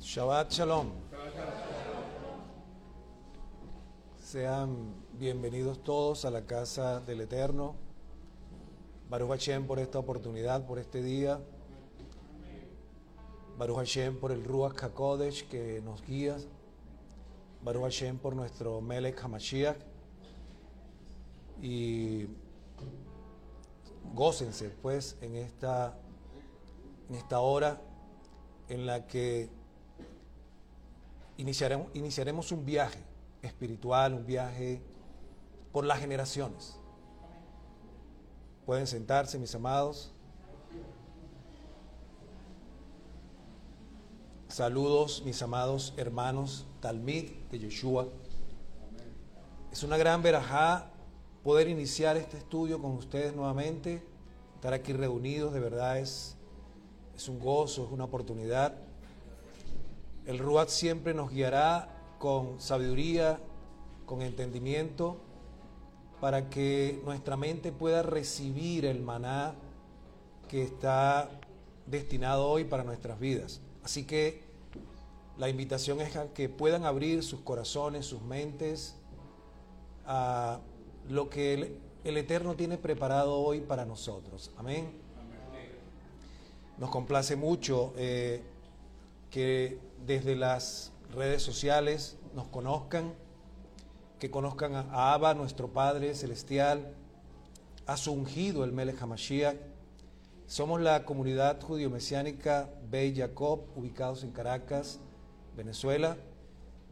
Shabbat Shalom. Sean bienvenidos todos a la casa del Eterno. Baruch Hashem por esta oportunidad, por este día. Baruch Hashem por el Ruach HaKodesh que nos guía. Baruch Hashem por nuestro Melech HaMashiach. Y gócense pues en esta, en esta hora en la que iniciaremos, iniciaremos un viaje espiritual, un viaje por las generaciones. Pueden sentarse, mis amados. Saludos, mis amados hermanos Talmid de Yeshua. Es una gran verajá poder iniciar este estudio con ustedes nuevamente. Estar aquí reunidos, de verdad es, es un gozo, es una oportunidad. El Ruat siempre nos guiará con sabiduría, con entendimiento, para que nuestra mente pueda recibir el maná que está destinado hoy para nuestras vidas. Así que la invitación es que puedan abrir sus corazones, sus mentes a lo que el, el Eterno tiene preparado hoy para nosotros. Amén. Nos complace mucho eh, que desde las redes sociales nos conozcan, que conozcan a Abba, nuestro Padre Celestial, a su ungido, el Melech HaMashiach. Somos la comunidad judío-mesiánica Bey Jacob, ubicados en Caracas, Venezuela,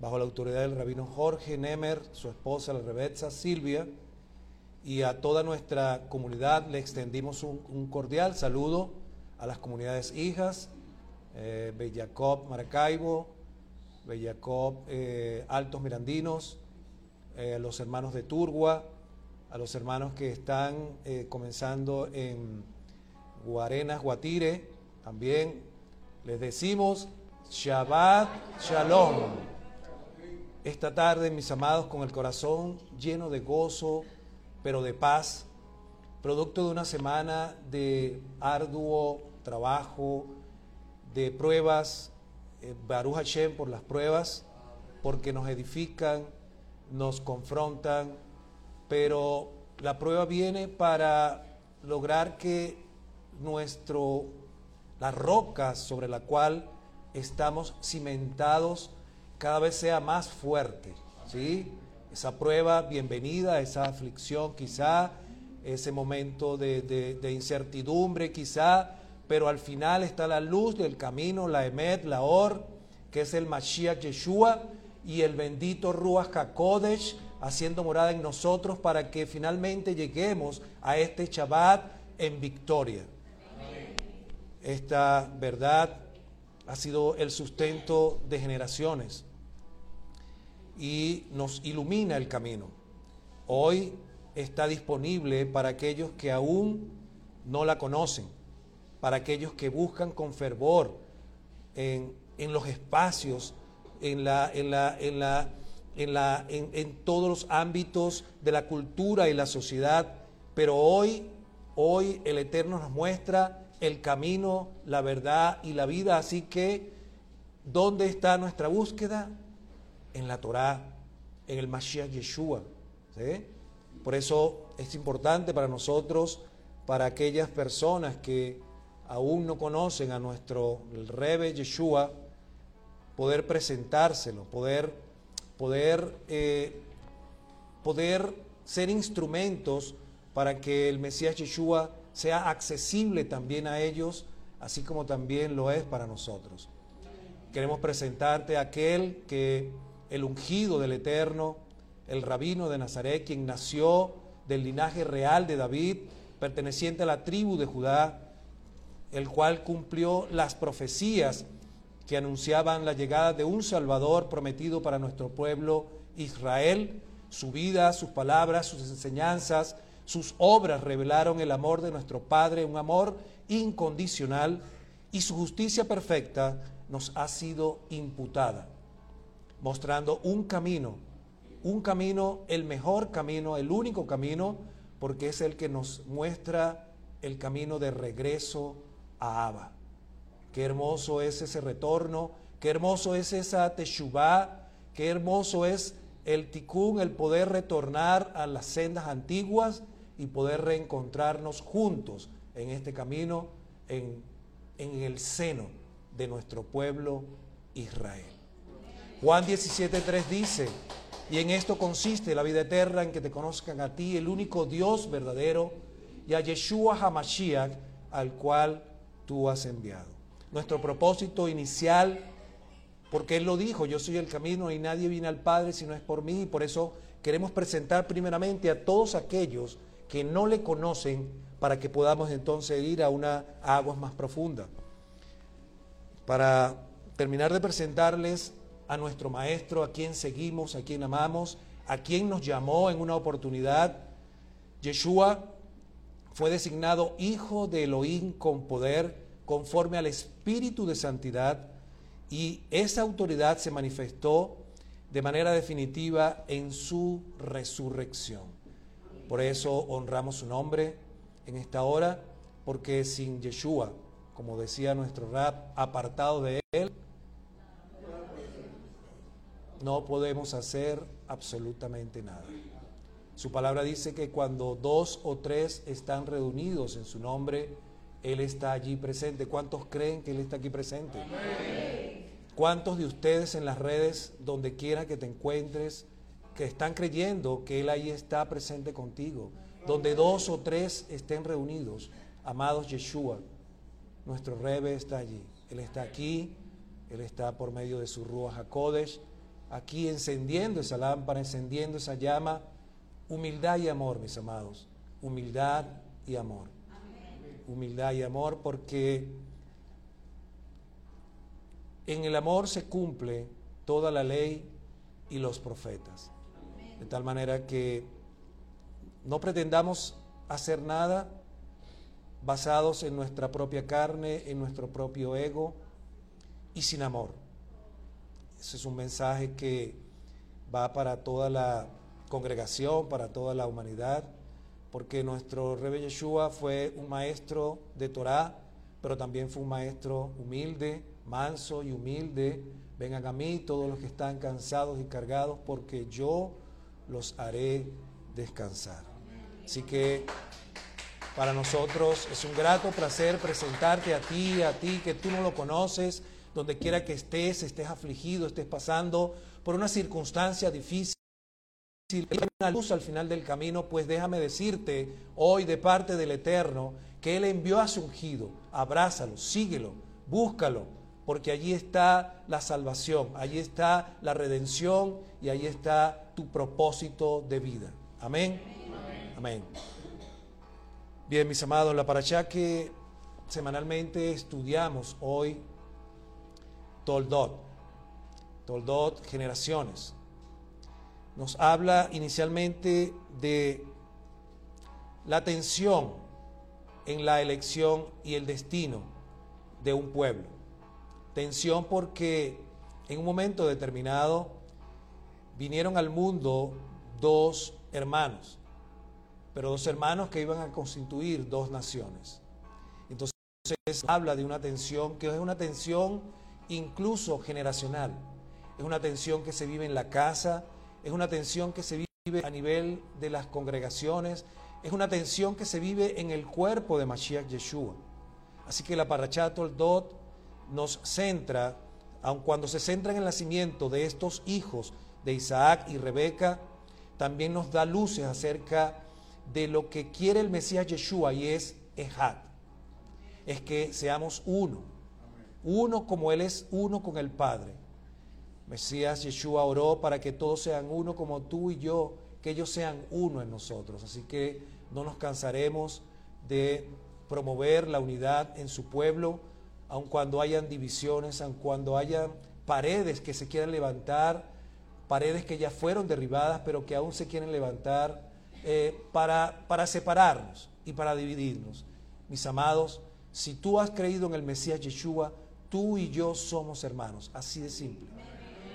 bajo la autoridad del rabino Jorge Nemer, su esposa, la Rebetza Silvia, y a toda nuestra comunidad le extendimos un, un cordial saludo a las comunidades hijas, eh, Bellacob Maracaibo, Bellacob eh, Altos Mirandinos, eh, los hermanos de Turgua, a los hermanos que están eh, comenzando en Guarenas, Guatire, también les decimos Shabbat Shalom. Esta tarde, mis amados, con el corazón lleno de gozo, pero de paz, producto de una semana de arduo trabajo, de pruebas, eh, Baruch Hashem por las pruebas, porque nos edifican, nos confrontan, pero la prueba viene para lograr que nuestro, la roca sobre la cual estamos cimentados cada vez sea más fuerte, ¿sí? Esa prueba, bienvenida, esa aflicción quizá, ese momento de, de, de incertidumbre quizá, pero al final está la luz del camino, la Emet, la Or, que es el Mashiach Yeshua y el bendito Ruach HaKodesh haciendo morada en nosotros para que finalmente lleguemos a este Shabbat en victoria. Esta verdad ha sido el sustento de generaciones y nos ilumina el camino. Hoy está disponible para aquellos que aún no la conocen para aquellos que buscan con fervor en, en los espacios, en, la, en, la, en, la, en, la, en, en todos los ámbitos de la cultura y la sociedad. Pero hoy, hoy el Eterno nos muestra el camino, la verdad y la vida. Así que, ¿dónde está nuestra búsqueda? En la Torá, en el Mashiach Yeshua. ¿sí? Por eso es importante para nosotros, para aquellas personas que aún no conocen a nuestro Rebe Yeshua, poder presentárselo, poder, poder, eh, poder ser instrumentos para que el Mesías Yeshua sea accesible también a ellos, así como también lo es para nosotros. Queremos presentarte a aquel que el ungido del Eterno, el rabino de Nazaret, quien nació del linaje real de David, perteneciente a la tribu de Judá, el cual cumplió las profecías que anunciaban la llegada de un Salvador prometido para nuestro pueblo Israel. Su vida, sus palabras, sus enseñanzas, sus obras revelaron el amor de nuestro Padre, un amor incondicional, y su justicia perfecta nos ha sido imputada, mostrando un camino, un camino, el mejor camino, el único camino, porque es el que nos muestra el camino de regreso a Abba. Qué hermoso es ese retorno, qué hermoso es esa teshuvá, qué hermoso es el tikkun, el poder retornar a las sendas antiguas y poder reencontrarnos juntos en este camino, en, en el seno de nuestro pueblo Israel. Juan 17.3 dice, y en esto consiste la vida eterna, en que te conozcan a ti, el único Dios verdadero, y a Yeshua HaMashiach, al cual tú has enviado. Nuestro propósito inicial, porque Él lo dijo, yo soy el camino y nadie viene al Padre si no es por mí, y por eso queremos presentar primeramente a todos aquellos que no le conocen para que podamos entonces ir a una aguas más profunda. Para terminar de presentarles a nuestro Maestro, a quien seguimos, a quien amamos, a quien nos llamó en una oportunidad. Yeshua fue designado Hijo de Elohim con poder conforme al Espíritu de Santidad y esa autoridad se manifestó de manera definitiva en su resurrección. Por eso honramos su nombre en esta hora, porque sin Yeshua, como decía nuestro rap, apartado de él, no podemos hacer absolutamente nada. Su palabra dice que cuando dos o tres están reunidos en su nombre, Él está allí presente. ¿Cuántos creen que Él está aquí presente? ¿Cuántos de ustedes en las redes, donde quiera que te encuentres, que están creyendo que Él ahí está presente contigo? Donde dos o tres estén reunidos, amados Yeshua, nuestro Rebe está allí. Él está aquí, Él está por medio de su Ruach HaKodesh aquí encendiendo esa lámpara, encendiendo esa llama. Humildad y amor, mis amados. Humildad y amor. Humildad y amor porque en el amor se cumple toda la ley y los profetas. De tal manera que no pretendamos hacer nada basados en nuestra propia carne, en nuestro propio ego y sin amor. Ese es un mensaje que va para toda la congregación, para toda la humanidad, porque nuestro Rebe Yeshua fue un maestro de Torah, pero también fue un maestro humilde, manso y humilde. Vengan a mí todos los que están cansados y cargados, porque yo los haré descansar. Así que para nosotros es un grato placer presentarte a ti, a ti que tú no lo conoces, donde quiera que estés, estés afligido, estés pasando por una circunstancia difícil, si hay una luz al final del camino, pues déjame decirte hoy de parte del Eterno que Él envió a su ungido. Abrázalo, síguelo, búscalo, porque allí está la salvación, allí está la redención y allí está tu propósito de vida. Amén. Amén. Bien, mis amados, la paracha que semanalmente estudiamos hoy Toldot. Toldot, generaciones. Nos habla inicialmente de la tensión en la elección y el destino de un pueblo. Tensión porque en un momento determinado vinieron al mundo dos hermanos, pero dos hermanos que iban a constituir dos naciones. Entonces habla de una tensión que es una tensión incluso generacional. Es una tensión que se vive en la casa, es una tensión que se vive a nivel de las congregaciones, es una tensión que se vive en el cuerpo de Mashiach Yeshua. Así que la Parachat Dot nos centra, aun cuando se centra en el nacimiento de estos hijos de Isaac y Rebeca, también nos da luces acerca de lo que quiere el Mesías Yeshua y es Ejad. Es que seamos uno uno como Él es uno con el Padre. Mesías Yeshua oró para que todos sean uno como tú y yo, que ellos sean uno en nosotros. Así que no nos cansaremos de promover la unidad en su pueblo, aun cuando hayan divisiones, aun cuando haya paredes que se quieran levantar, paredes que ya fueron derribadas, pero que aún se quieren levantar eh, para, para separarnos y para dividirnos. Mis amados, si tú has creído en el Mesías Yeshua, tú y yo somos hermanos, así de simple.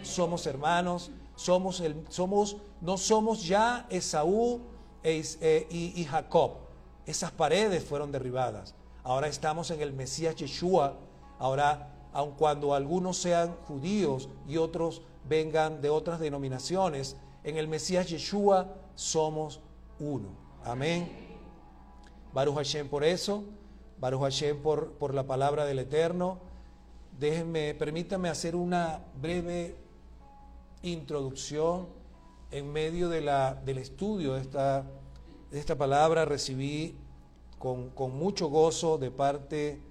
Somos hermanos, somos, el, somos no somos ya Esaú eh, y, Jacob. Esas paredes fueron derribadas. Ahora estamos en el Mesías Yeshua, Ahora, aun cuando algunos sean judíos y otros vengan de otras denominaciones, en el Mesías Yeshua somos uno. Amén. Baruch Hashem por eso, Baruch Hashem por, por la palabra del Eterno. Déjenme, permítanme hacer una breve introducción en medio de la, del estudio de esta, de esta palabra. Recibí con, mucho gozo de parte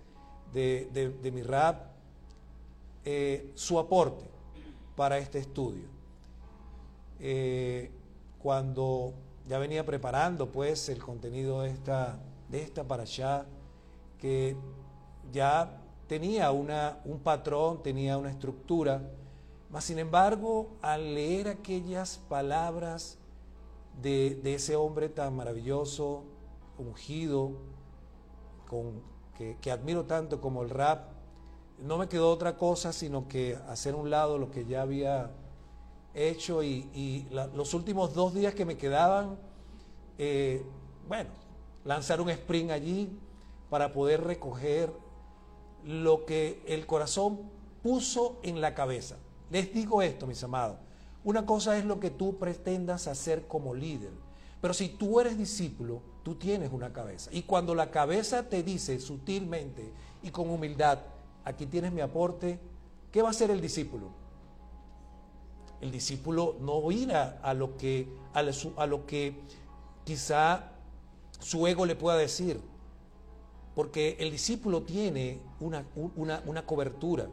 de, mi rap eh, su aporte para este estudio. Eh, cuando ya venía preparando pues el contenido de esta, de esta para allá, que ya tenía una, un patrón, tenía una estructura, mas sin embargo, al leer aquellas palabras de, ese hombre tan maravilloso, ungido, con, que, admiro tanto como el rap, no me quedó otra cosa sino que hacer un lado lo que ya había hecho y, los últimos dos días que me quedaban, eh, bueno, lanzar un sprint allí para poder recoger lo que el corazón puso en la cabeza. Les digo esto, mis amados. Una cosa es lo que tú pretendas hacer como líder. Pero si tú eres discípulo, tú tienes una cabeza. Y cuando la cabeza te dice sutilmente y con humildad, aquí tienes mi aporte, ¿qué va a hacer el discípulo? El discípulo no irá a lo que, a lo que quizá su ego le pueda decir. Porque el discípulo tiene una, una cobertura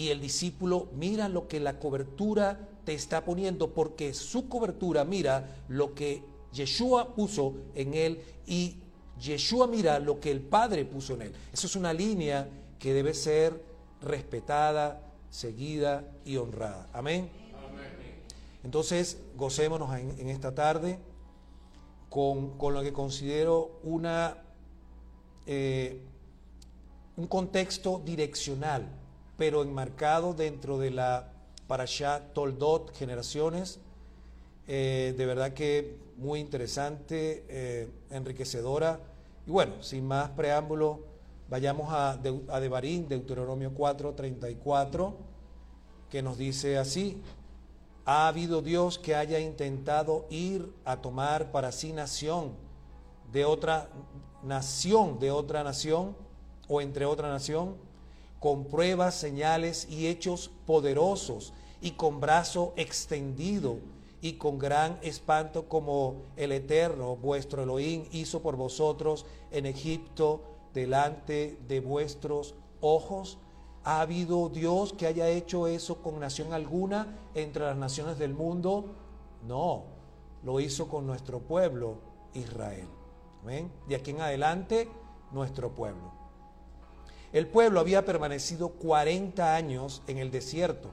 y el discípulo mira lo que la cobertura te está poniendo, porque su cobertura mira lo que Yeshua puso en él y Yeshua mira lo que el Padre puso en él. Eso es una línea que debe ser respetada, seguida y honrada. Amén. Entonces, gocémonos en, esta tarde con, lo que considero una, eh, un contexto direccional pero enmarcado dentro de la Parashat Toldot, generaciones. Eh, de verdad que muy interesante, eh, enriquecedora. Y bueno, sin más preámbulo, vayamos a, a Devarim, Deuteronomio 4, 34, que nos dice así, ha habido Dios que haya intentado ir a tomar para sí nación de otra nación, de otra nación, o entre otra nación, con pruebas, señales y hechos poderosos, y con brazo extendido, y con gran espanto como el Eterno, vuestro Elohim, hizo por vosotros en Egipto, delante de vuestros ojos. ¿Ha habido Dios que haya hecho eso con nación alguna entre las naciones del mundo? No, lo hizo con nuestro pueblo, Israel. ¿Ven? De aquí en adelante, nuestro pueblo. El pueblo había permanecido 40 años en el desierto,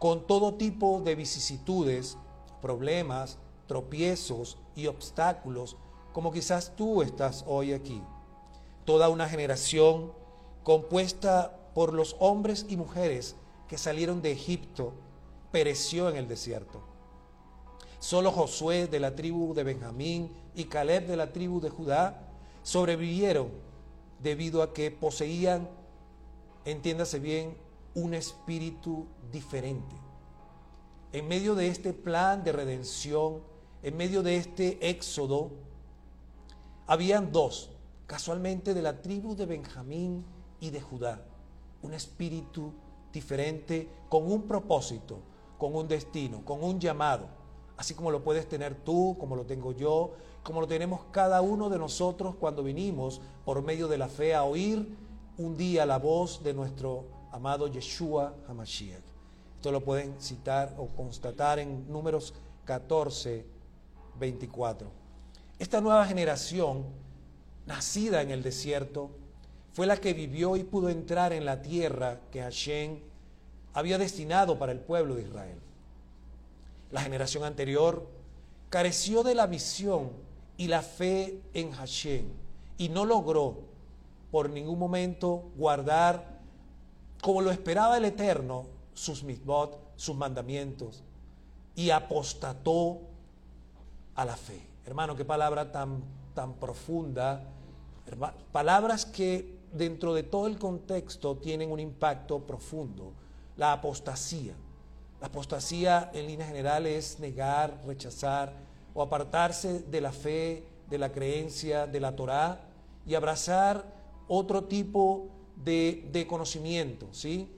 con todo tipo de vicisitudes, problemas, tropiezos y obstáculos, como quizás tú estás hoy aquí. Toda una generación compuesta por los hombres y mujeres que salieron de Egipto pereció en el desierto. Solo Josué de la tribu de Benjamín y Caleb de la tribu de Judá sobrevivieron debido a que poseían, entiéndase bien, un espíritu diferente. En medio de este plan de redención, en medio de este éxodo, habían dos, casualmente de la tribu de Benjamín y de Judá, un espíritu diferente con un propósito, con un destino, con un llamado, así como lo puedes tener tú, como lo tengo yo, como lo tenemos cada uno de nosotros cuando vinimos por medio de la fe a oír un día la voz de nuestro amado Yeshua Hamashiach. Esto lo pueden citar o constatar en números 14, 24. Esta nueva generación, nacida en el desierto, fue la que vivió y pudo entrar en la tierra que Hashem había destinado para el pueblo de Israel. La generación anterior careció de la visión y la fe en Hashem y no logró por ningún momento guardar como lo esperaba el Eterno sus mitzvot, sus mandamientos y apostató a la fe. Hermano, qué palabra tan, tan profunda. palabras que dentro de todo el contexto tienen un impacto profundo. La apostasía. La apostasía en línea general es negar, rechazar o apartarse de la fe, de la creencia, de la Torá y abrazar otro tipo de, de conocimiento, ¿sí?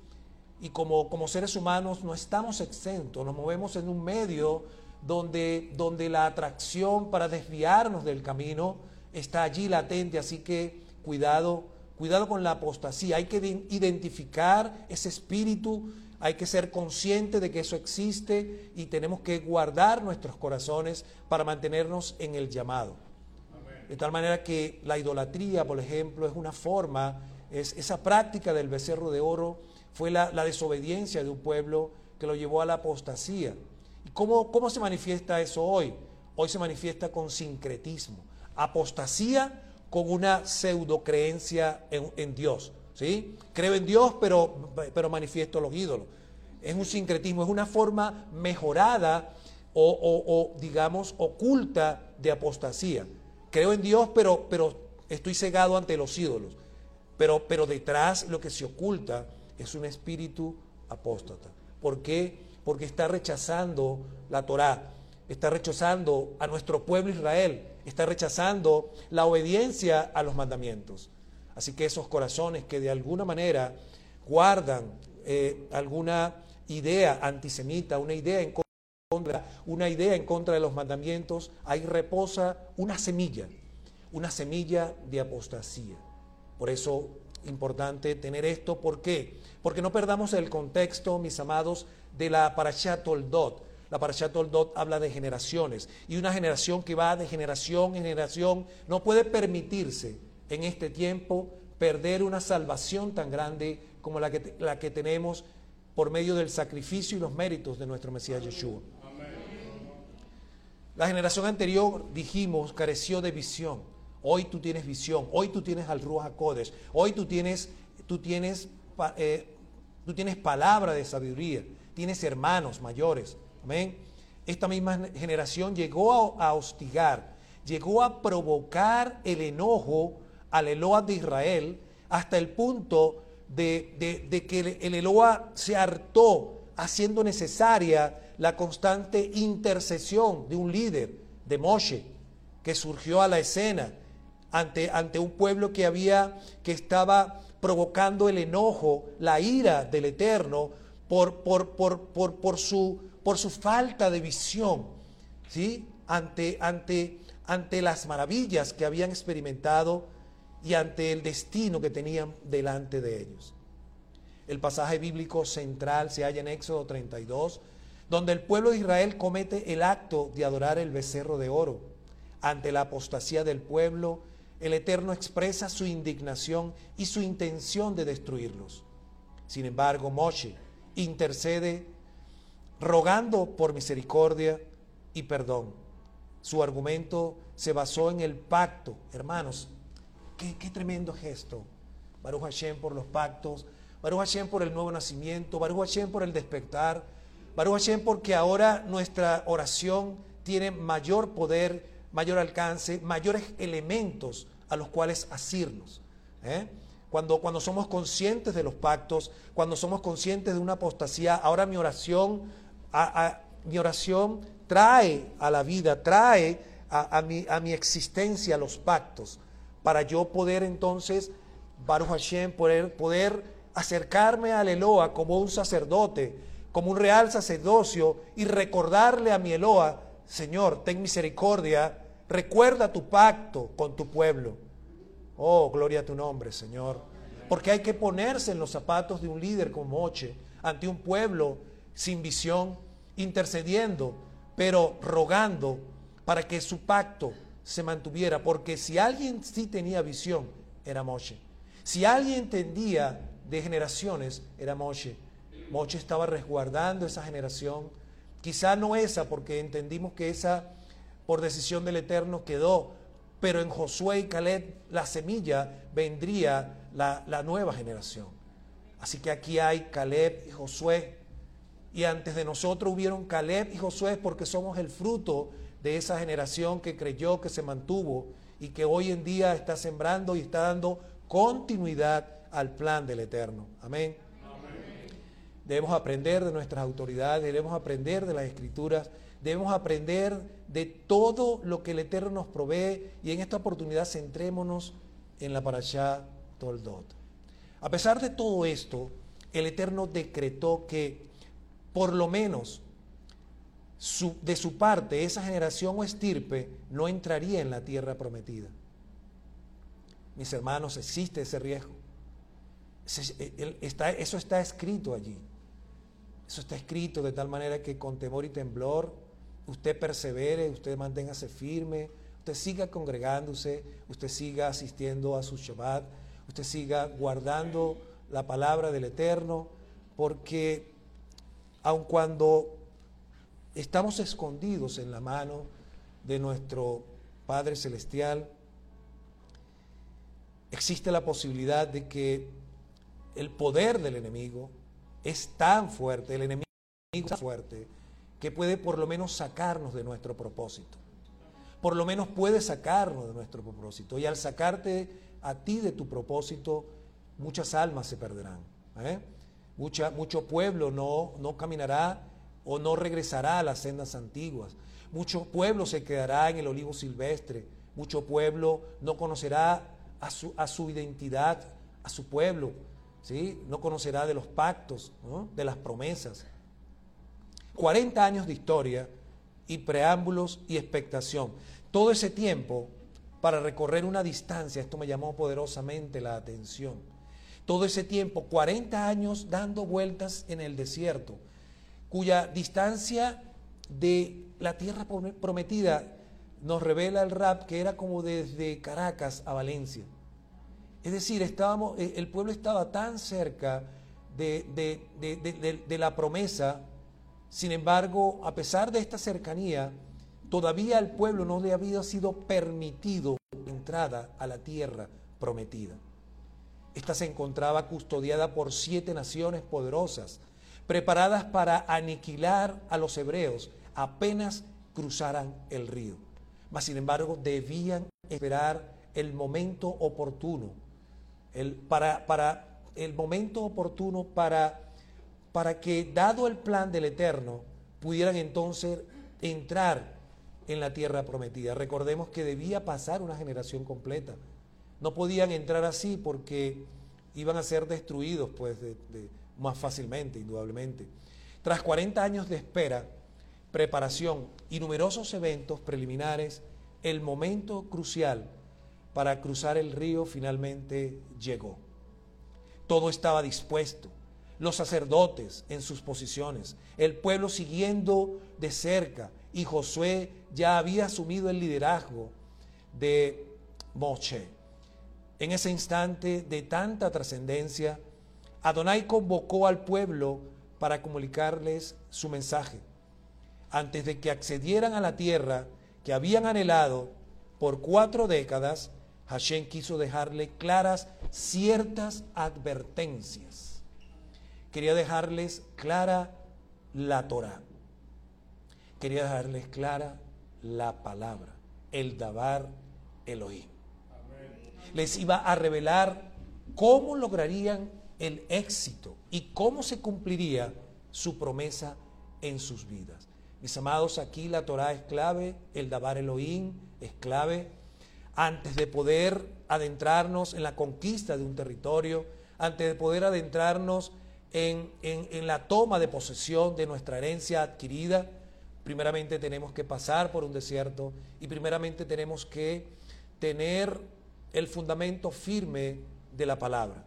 Y como, como seres humanos no estamos exentos, nos movemos en un medio donde, donde la atracción para desviarnos del camino está allí latente, así que cuidado, cuidado con la apostasía. Hay que identificar ese espíritu, hay que ser consciente de que eso existe y tenemos que guardar nuestros corazones para mantenernos en el llamado. De tal manera que la idolatría, por ejemplo, es una forma, es esa práctica del becerro de oro fue la, desobediencia de un pueblo que lo llevó a la apostasía. ¿Y cómo, cómo se manifiesta eso hoy? Hoy se manifiesta con sincretismo, apostasía con una pseudo creencia en, Dios. ¿Sí? Creo en Dios, pero, pero manifiesto los ídolos. Es un sincretismo, es una forma mejorada o, digamos, oculta de apostasía. Creo en Dios, pero, pero estoy cegado ante los ídolos. Pero, pero detrás lo que se oculta es un espíritu apóstata. ¿Por qué? Porque está rechazando la Torá, está rechazando a nuestro pueblo Israel, está rechazando la obediencia a los mandamientos. Así que esos corazones que de alguna manera guardan eh, alguna idea antisemita, una idea en contra, una idea en contra de los mandamientos, ahí reposa una semilla, una semilla de apostasía. Por eso importante tener esto, ¿por qué? Porque no perdamos el contexto, mis amados, de la Parashat Toldot. La Parashat Toldot habla de generaciones y una generación que va de generación en generación no puede permitirse en este tiempo perder una salvación tan grande como la que, la que tenemos por medio del sacrificio y los méritos de nuestro Mesías Yeshua. La generación anterior, dijimos, careció de visión. Hoy tú tienes visión, hoy tú tienes al Ruach HaKodesh, hoy tú tienes, tú tienes, eh, tú tienes palabra de sabiduría, tienes hermanos mayores, Amén. Esta misma generación llegó a, hostigar, llegó a provocar el enojo al Eloa de Israel hasta el punto de, que el Eloa se hartó haciendo necesaria la constante intercesión de un líder, de Moshe, que surgió a la escena ante, ante un pueblo que había, que estaba provocando el enojo, la ira del Eterno por, por, por, por su su falta de visión, ¿sí? Ante, ante, ante las maravillas que habían experimentado y ante el destino que tenían delante de ellos. El pasaje bíblico central se halla en Éxodo 32, donde el pueblo de Israel comete el acto de adorar el becerro de oro. Ante la apostasía del pueblo, el Eterno expresa su indignación y su intención de destruirlos. Sin embargo, Moshe intercede rogando por misericordia y perdón. Su argumento se basó en el pacto. Hermanos, qué, tremendo gesto. Baruch Hashem por los pactos, Baruch Hashem por el nuevo nacimiento, Baruch Hashem por el despertar, Baruch Hashem porque ahora nuestra oración tiene mayor poder, mayor alcance, mayores elementos a los cuales asirnos. ¿eh? Cuando, cuando somos conscientes de los pactos, cuando somos conscientes de una apostasía, ahora mi oración mi oración trae a la vida, trae a, a, mi, existencia los pactos, para yo poder entonces, Baruch Hashem, poder, poder acercarme al Eloa como un sacerdote, como un real sacerdocio y recordarle a mi Eloa, Señor, ten misericordia, recuerda tu pacto con tu pueblo. Oh, gloria a tu nombre, Señor. Porque hay que ponerse en los zapatos de un líder como Moche, ante un pueblo sin visión, intercediendo, pero rogando para que su pacto se mantuviera, porque si alguien sí tenía visión, era Moshe. Si alguien entendía de generaciones, era Moshe. Moshe estaba resguardando esa generación, quizá no esa, porque entendimos que esa, por decisión del Eterno, quedó, pero en Josué y Caleb la semilla vendría la, la nueva generación. Así que aquí hay Caleb y Josué y antes de nosotros hubieron Caleb y Josué porque somos el fruto de esa generación que creyó, que se mantuvo y que hoy en día está sembrando y está dando continuidad al plan del Eterno. Amén. Debemos aprender de nuestras autoridades, debemos aprender de las escrituras, debemos aprender de todo lo que el Eterno nos provee y en esta oportunidad centrémonos en la parashá Toldot. A pesar de todo esto, el Eterno decretó que por lo menos de su parte esa generación o estirpe no entraría en la tierra prometida. Mis hermanos, existe ese riesgo. eso está escrito allí. Eso está escrito de tal manera que con temor y temblor usted persevere, usted manténgase firme, usted siga congregándose, usted siga asistiendo a su Shabbat, usted siga guardando la palabra del Eterno, porque aun cuando estamos escondidos en la mano de nuestro Padre Celestial, existe la posibilidad de que el poder del enemigo es tan fuerte, el enemigo es tan fuerte, que puede por lo menos sacarnos de nuestro propósito. Por lo menos puede sacarnos de nuestro propósito. Y al sacarte a ti de tu propósito, muchas almas se perderán. ¿eh? Mucha, mucho pueblo no, no caminará o no regresará a las sendas antiguas. Mucho pueblo se quedará en el olivo silvestre. Mucho pueblo no conocerá a su, a su identidad, a su pueblo no conocerá de los pactos, de las promesas. 40 años de historia y preámbulos y expectación. Todo ese tiempo para recorrer una distancia, esto me llamó poderosamente la atención. Todo ese tiempo, 40 años dando vueltas en el desierto, cuya distancia de la tierra prometida nos revela el rap que era como desde Caracas a Valencia. Es decir, estábamos, eh, el pueblo estaba tan cerca de, la promesa, sin embargo, a pesar de esta cercanía, todavía al pueblo no le había sido permitido entrada a la tierra prometida. Esta se encontraba custodiada por siete naciones poderosas, preparadas para aniquilar a los hebreos apenas cruzaran el río. Mas, sin embargo, debían esperar el momento oportuno el, para, para, el momento oportuno para, para que, dado el plan del Eterno, pudieran entonces entrar en la tierra prometida. Recordemos que debía pasar una generación completa. No podían entrar así porque iban a ser destruidos pues, más fácilmente, indudablemente. Tras 40 años de espera, preparación y numerosos eventos preliminares, el momento crucial para cruzar el río finalmente llegó. Todo estaba dispuesto, los sacerdotes en sus posiciones, el pueblo siguiendo de cerca y Josué ya había asumido el liderazgo de Moche. En ese instante de tanta trascendencia, Adonai convocó al pueblo para comunicarles su mensaje. Antes de que accedieran a la tierra que habían anhelado por cuatro décadas, Hashem quiso dejarle claras ciertas advertencias. Quería dejarles clara la Torah. Quería dejarles clara la palabra, el Dabar Elohim. Les iba a revelar cómo lograrían el éxito y cómo se cumpliría su promesa en sus vidas. Mis amados, aquí la Torah es clave, el Dabar Elohim es clave, antes de poder adentrarnos en la conquista de un territorio, antes de poder adentrarnos en, la toma de posesión de nuestra herencia adquirida, primeramente tenemos que pasar por un desierto y primeramente tenemos que tener el fundamento firme de la palabra.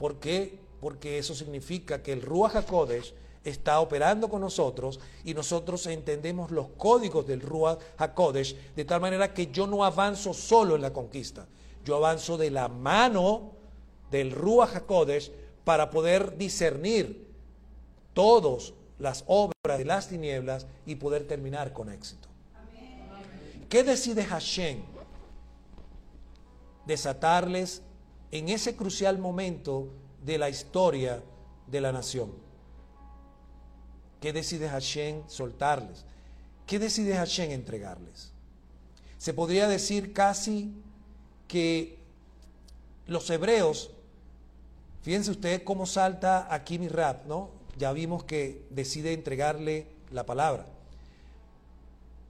¿Por qué? Porque eso significa que el Ruach HaKodesh está operando con nosotros y nosotros entendemos los códigos del Ruach HaKodesh de tal manera que yo no avanzo solo en la conquista, yo avanzo de la mano del Ruach HaKodesh para poder discernir todas las obras de las tinieblas y poder terminar con éxito. ¿Qué decide Hashem? Desatarles en ese crucial momento de la historia de la nación. ¿Qué decide Hashem soltarles? ¿Qué decide Hashem entregarles? Se podría decir casi que los hebreos, fíjense ustedes cómo salta aquí mi rap, ¿no? Ya vimos que decide entregarle la palabra.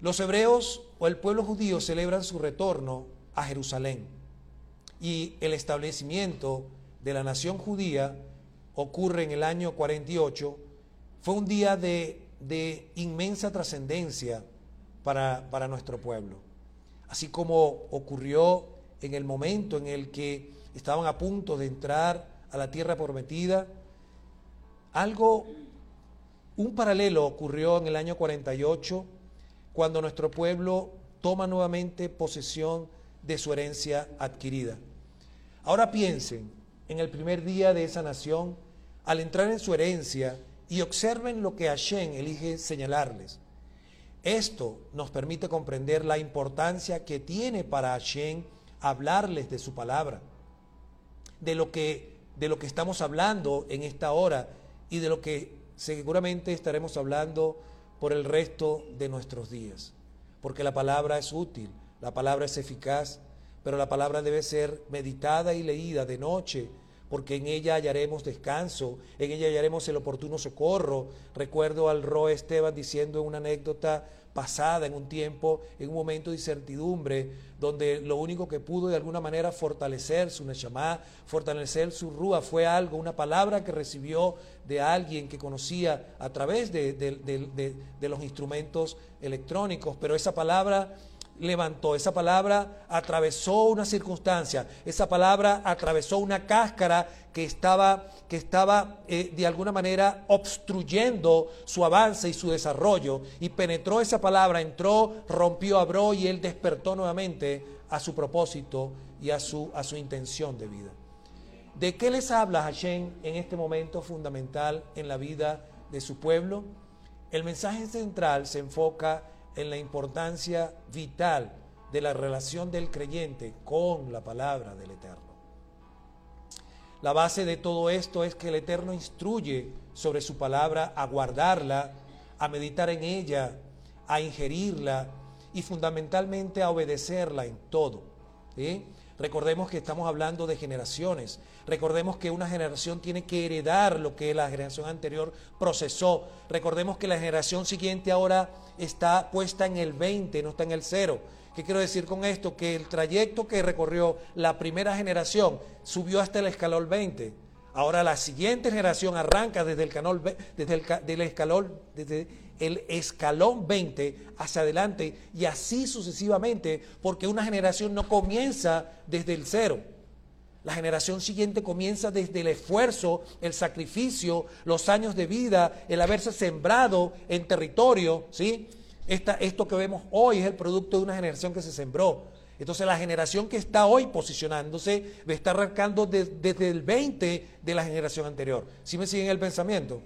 Los hebreos o el pueblo judío celebran su retorno a Jerusalén y el establecimiento de la nación judía ocurre en el año 48. Fue un día de, de inmensa trascendencia para, para nuestro pueblo. Así como ocurrió en el momento en el que estaban a punto de entrar a la tierra prometida, algo, un paralelo ocurrió en el año 48 cuando nuestro pueblo toma nuevamente posesión de su herencia adquirida. Ahora piensen en el primer día de esa nación, al entrar en su herencia, y observen lo que Hashem elige señalarles. Esto nos permite comprender la importancia que tiene para Hashem hablarles de su palabra, de lo que, de lo que estamos hablando en esta hora y de lo que seguramente estaremos hablando por el resto de nuestros días. Porque la palabra es útil, la palabra es eficaz, pero la palabra debe ser meditada y leída de noche, porque en ella hallaremos descanso, en ella hallaremos el oportuno socorro. Recuerdo al Roe Esteban diciendo una anécdota pasada en un tiempo, en un momento de incertidumbre, donde lo único que pudo de alguna manera fortalecer su Neshama, fortalecer su Rúa, fue algo, una palabra que recibió de alguien que conocía a través de, de los instrumentos electrónicos, pero esa palabra levantó, esa palabra atravesó una circunstancia, esa palabra atravesó una cáscara que estaba, que estaba eh, de alguna manera obstruyendo su avance y su desarrollo y penetró esa palabra, entró, rompió, abrió y él despertó nuevamente a su propósito y a su, a su intención de vida. ¿De qué les habla Hashem en este momento fundamental en la vida de su pueblo? El mensaje central se enfoca en la importancia vital de la relación del creyente con la palabra del Eterno. La base de todo esto es que el Eterno instruye sobre su palabra a guardarla, a meditar en ella, a ingerirla y fundamentalmente a obedecerla en todo. Recordemos que estamos hablando de generaciones. Recordemos que una generación tiene que heredar lo que la generación anterior procesó. Recordemos que la generación siguiente ahora está puesta en el 20, no está en el 0. ¿Qué quiero decir con esto? Que el trayecto que recorrió la primera generación subió hasta el escalón 20. Ahora la siguiente generación arranca desde el, canal, desde el, escalón, desde el escalón 20 hacia adelante y así sucesivamente, porque una generación no comienza desde el cero. La generación siguiente comienza desde el esfuerzo, el sacrificio, los años de vida, el haberse sembrado en territorio, ¿sí? esto que vemos hoy es el producto de una generación que se sembró. Entonces la generación que está hoy posicionándose está arrancando desde el 20 de la generación anterior. ¿Sí me siguen el pensamiento?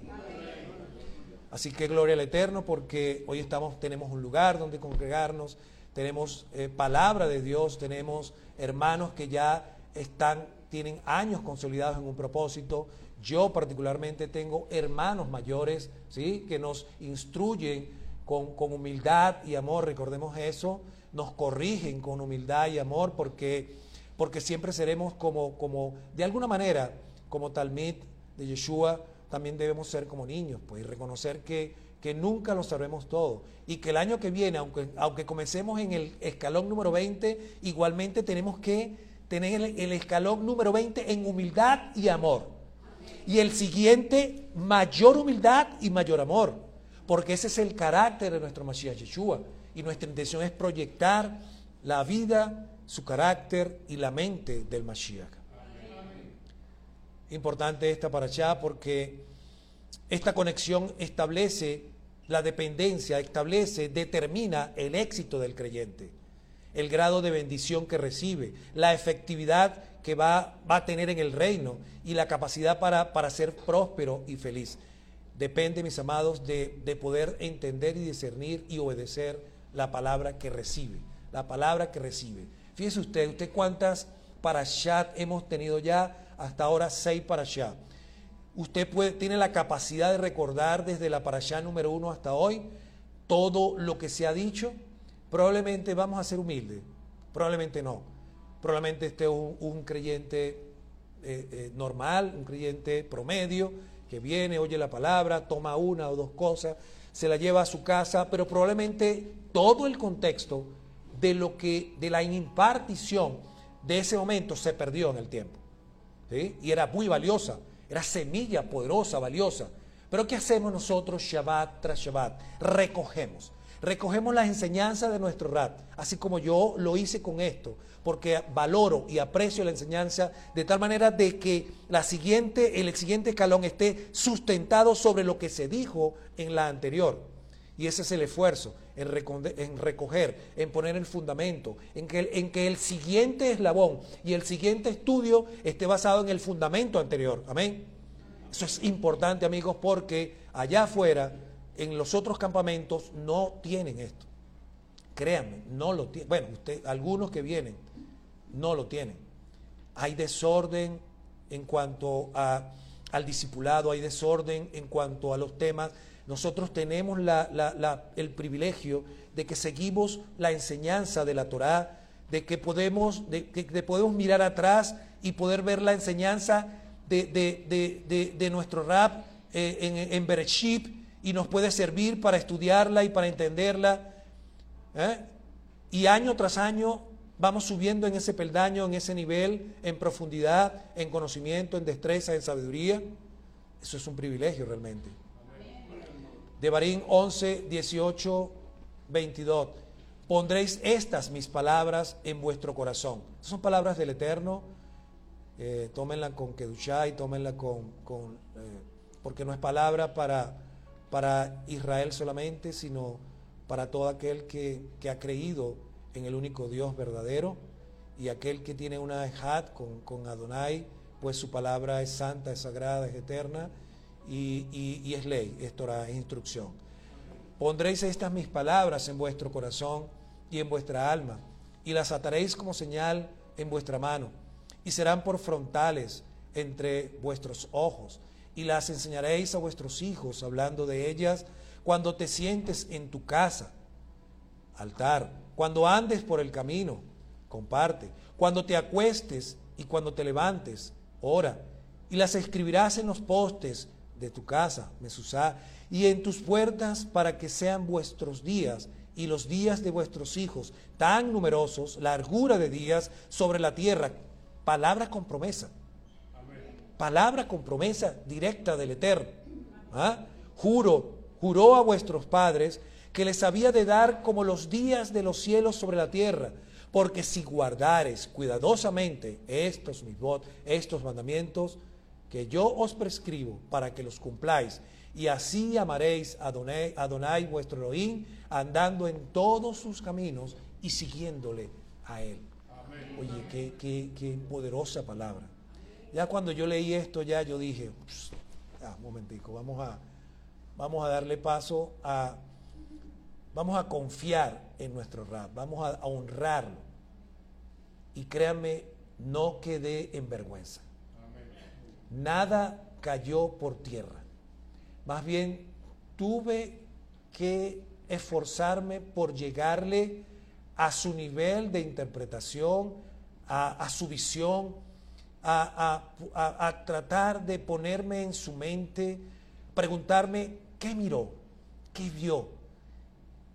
Así que gloria al Eterno porque hoy estamos, tenemos un lugar donde congregarnos, tenemos eh, palabra de Dios, tenemos hermanos que ya están, tienen años consolidados en un propósito. Yo particularmente tengo hermanos mayores, ¿sí? Que nos instruyen con, con humildad y amor, recordemos eso, nos corrigen con humildad y amor porque, porque siempre seremos como, como, de alguna manera, como Talmid de Yeshua, también debemos ser como niños, pues, y reconocer que, que nunca lo sabremos todo. Y que el año que viene, aunque, aunque comencemos en el escalón número 20, igualmente tenemos que tener el, el escalón número 20 en humildad y amor. Y el siguiente, mayor humildad y mayor amor. Porque ese es el carácter de nuestro Mashiach Yeshua. Y nuestra intención es proyectar la vida, su carácter y la mente del Mashiach. Importante esta para allá porque esta conexión establece la dependencia, establece, determina el éxito del creyente, el grado de bendición que recibe, la efectividad que va, va a tener en el reino y la capacidad para, para ser próspero y feliz. Depende, mis amados, de, de poder entender y discernir y obedecer la palabra que recibe, la palabra que recibe. Fíjese usted, usted cuántas parashat hemos tenido ya hasta ahora seis para allá. Usted puede, tiene la capacidad de recordar desde la allá número uno hasta hoy todo lo que se ha dicho. Probablemente vamos a ser humildes, probablemente no. probablemente esté un, creyente eh, eh, normal, un creyente promedio, que viene, oye la palabra, toma una o dos cosas, se la lleva a su casa, pero probablemente todo el contexto de lo que, de la impartición de ese momento se perdió en el tiempo. Y era muy valiosa, era semilla poderosa, valiosa. Pero ¿qué hacemos nosotros Shabbat tras Shabbat? Recogemos. Recogemos las enseñanzas de nuestro rap, así como yo lo hice con esto, porque valoro y aprecio la enseñanza de tal manera de que la siguiente, el siguiente escalón esté sustentado sobre lo que se dijo en la anterior. Y ese es el esfuerzo, en, recoger, en poner el fundamento, en que, el siguiente eslabón y el siguiente estudio esté basado en el fundamento anterior. Amén. Eso es importante, amigos, porque allá afuera en los otros campamentos no tienen esto. Créanme, no lo tienen. Bueno, usted, algunos que vienen no lo tienen. Hay desorden en cuanto a, al discipulado, hay desorden en cuanto a los temas. Nosotros tenemos el privilegio de que seguimos la enseñanza de la Torá, de que podemos, de, podemos mirar atrás y poder ver la enseñanza de, nuestro rap eh, en, en Bereshit, y nos puede servir para estudiarla y para entenderla. ¿eh? Y año tras año vamos subiendo en ese peldaño, en ese nivel, en profundidad, en conocimiento, en destreza, en sabiduría. Eso es un privilegio realmente. De Barín 11, 18, 22. Pondréis estas mis palabras en vuestro corazón. son palabras del Eterno. Eh, tómenla con y tómenla con... con eh, porque no es palabra para para Israel solamente, sino para todo aquel que, ha creído en el único Dios verdadero y aquel que tiene una ejad con, con Adonai, pues su palabra es santa, es sagrada, es eterna y, es ley, es Torah, es instrucción. Pondréis estas mis palabras en vuestro corazón y en vuestra alma, y las ataréis como señal en vuestra mano, y serán por frontales entre vuestros ojos y las enseñaréis a vuestros hijos, hablando de ellas, cuando te sientes en tu casa, altar, cuando andes por el camino, comparte, cuando te acuestes y cuando te levantes, ora, y las escribirás en los postes de tu casa, Mesusá, y en tus puertas para que sean vuestros días y los días de vuestros hijos tan numerosos, largura de días sobre la tierra, palabra con promesa palabra con promesa directa del Eterno. ¿Ah? Juro, juró a vuestros padres que les había de dar como los días de los cielos sobre la tierra, porque si guardares cuidadosamente estos misbot, estos mandamientos que yo os prescribo para que los cumpláis, y así amaréis a Adonai, vuestro Elohim, andando en todos sus caminos y siguiéndole a él. Oye, qué, qué, qué poderosa palabra. Ya cuando yo leí esto, ya yo dije, un momentico, vamos a, vamos a darle paso a, vamos a confiar en nuestro rap, vamos a, honrarlo. Y créanme, no quedé en vergüenza. Nada cayó por tierra. Más bien, tuve que esforzarme por llegarle a su nivel de interpretación, a, su visión, a, tratar de ponerme en su mente, preguntarme qué miró, qué vio,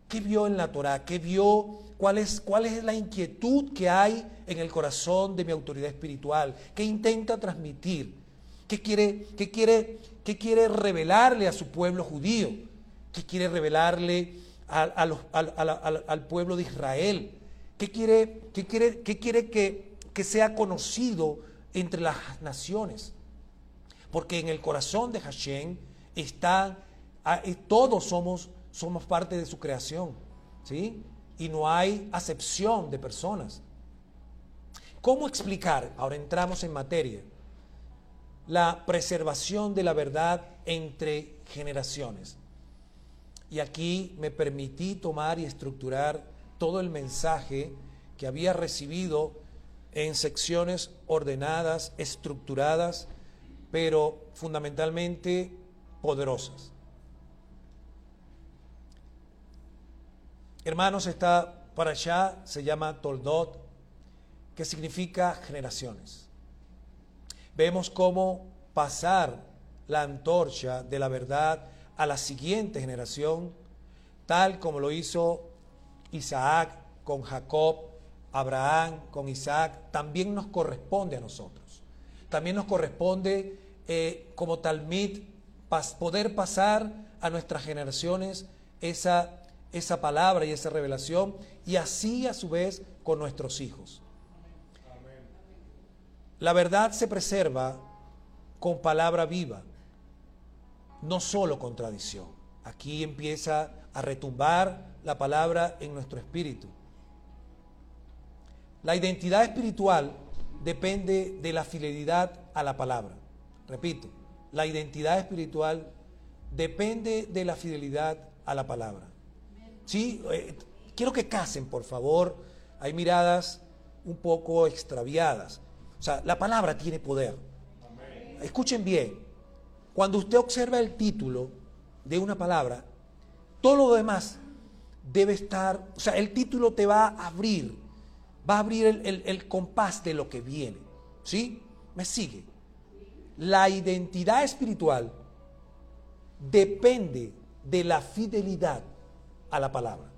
qué vio en la Torah, qué vio, cuál es, cuál es la inquietud que hay en el corazón de mi autoridad espiritual, qué intenta transmitir, qué quiere, qué quiere, qué quiere revelarle a su pueblo judío, qué quiere revelarle al pueblo de Israel, qué quiere, qué quiere, qué quiere que, sea conocido entre las naciones. Porque en el corazón de Hashem está, ah, todos somos, somos parte de su creación. ¿sí? Y no hay acepción de personas. ¿Cómo explicar? Ahora entramos en materia. La preservación de la verdad entre generaciones. Y aquí me permití tomar y estructurar todo el mensaje que había recibido en secciones ordenadas, estructuradas, pero fundamentalmente poderosas. Hermanos, esta para allá se llama Toldot, que significa generaciones. Vemos cómo pasar la antorcha de la verdad a la siguiente generación, tal como lo hizo Isaac con Jacob, Abraham con Isaac, también nos corresponde a nosotros. También nos corresponde eh, como talmid poder pasar a nuestras generaciones esa, esa palabra y esa revelación y así a su vez con nuestros hijos. La verdad se preserva con palabra viva, no solo con tradición. Aquí empieza a retumbar la palabra en nuestro espíritu. La identidad espiritual depende de la fidelidad a la palabra. Repito, la identidad espiritual depende de la fidelidad a la palabra. Sí, eh, quiero que casen, por favor. Hay miradas un poco extraviadas. O sea, la palabra tiene poder. Escuchen bien. Cuando usted observa el título de una palabra, todo lo demás debe estar, o sea, el título te va a abrir, va a abrir el, el compás de lo que viene. ¿Sí? ¿Me sigue? La identidad espiritual depende de la fidelidad a la palabra.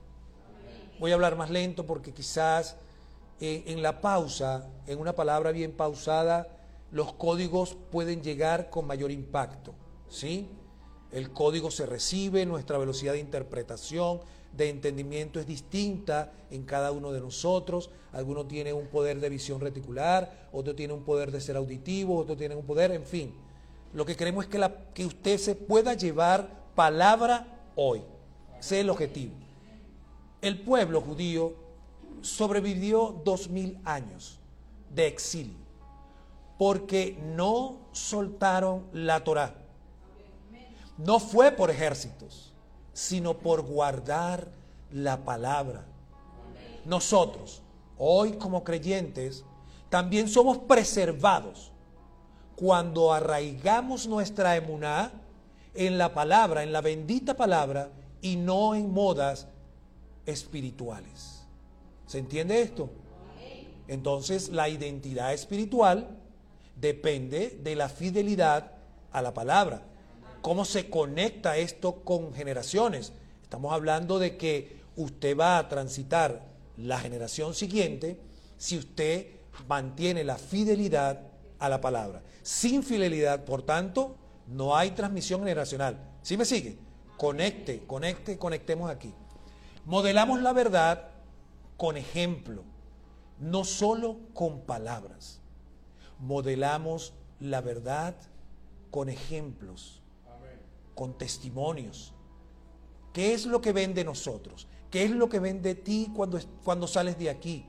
Voy a hablar más lento porque quizás en la pausa, en una palabra bien pausada, los códigos pueden llegar con mayor impacto. ¿sí? El código se recibe, nuestra velocidad de interpretación, de entendimiento es distinta en cada uno de nosotros. Alguno tiene un poder de visión reticular, otro tiene un poder de ser auditivo, otro tiene un poder, en fin. Lo que queremos es que, la, que usted se pueda llevar palabra hoy. Ese es el objetivo. El pueblo judío sobrevivió dos mil años de exilio porque no soltaron la Torah. No fue por ejércitos sino por guardar la palabra. Nosotros, hoy como creyentes, también somos preservados cuando arraigamos nuestra emuná en la palabra, en la bendita palabra, y no en modas espirituales. ¿Se entiende esto? Entonces la identidad espiritual depende de la fidelidad a la palabra. ¿Cómo se conecta esto con generaciones? Estamos hablando de que usted va a transitar la generación siguiente si usted mantiene la fidelidad a la palabra. Sin fidelidad, por tanto, no hay transmisión generacional. ¿Sí me sigue? Conecte, conecte, conectemos aquí. Modelamos la verdad con ejemplo, no solo con palabras. Modelamos la verdad con ejemplos con testimonios. ¿Qué es lo que ven de nosotros? ¿Qué es lo que ven de ti cuando, cuando sales de aquí?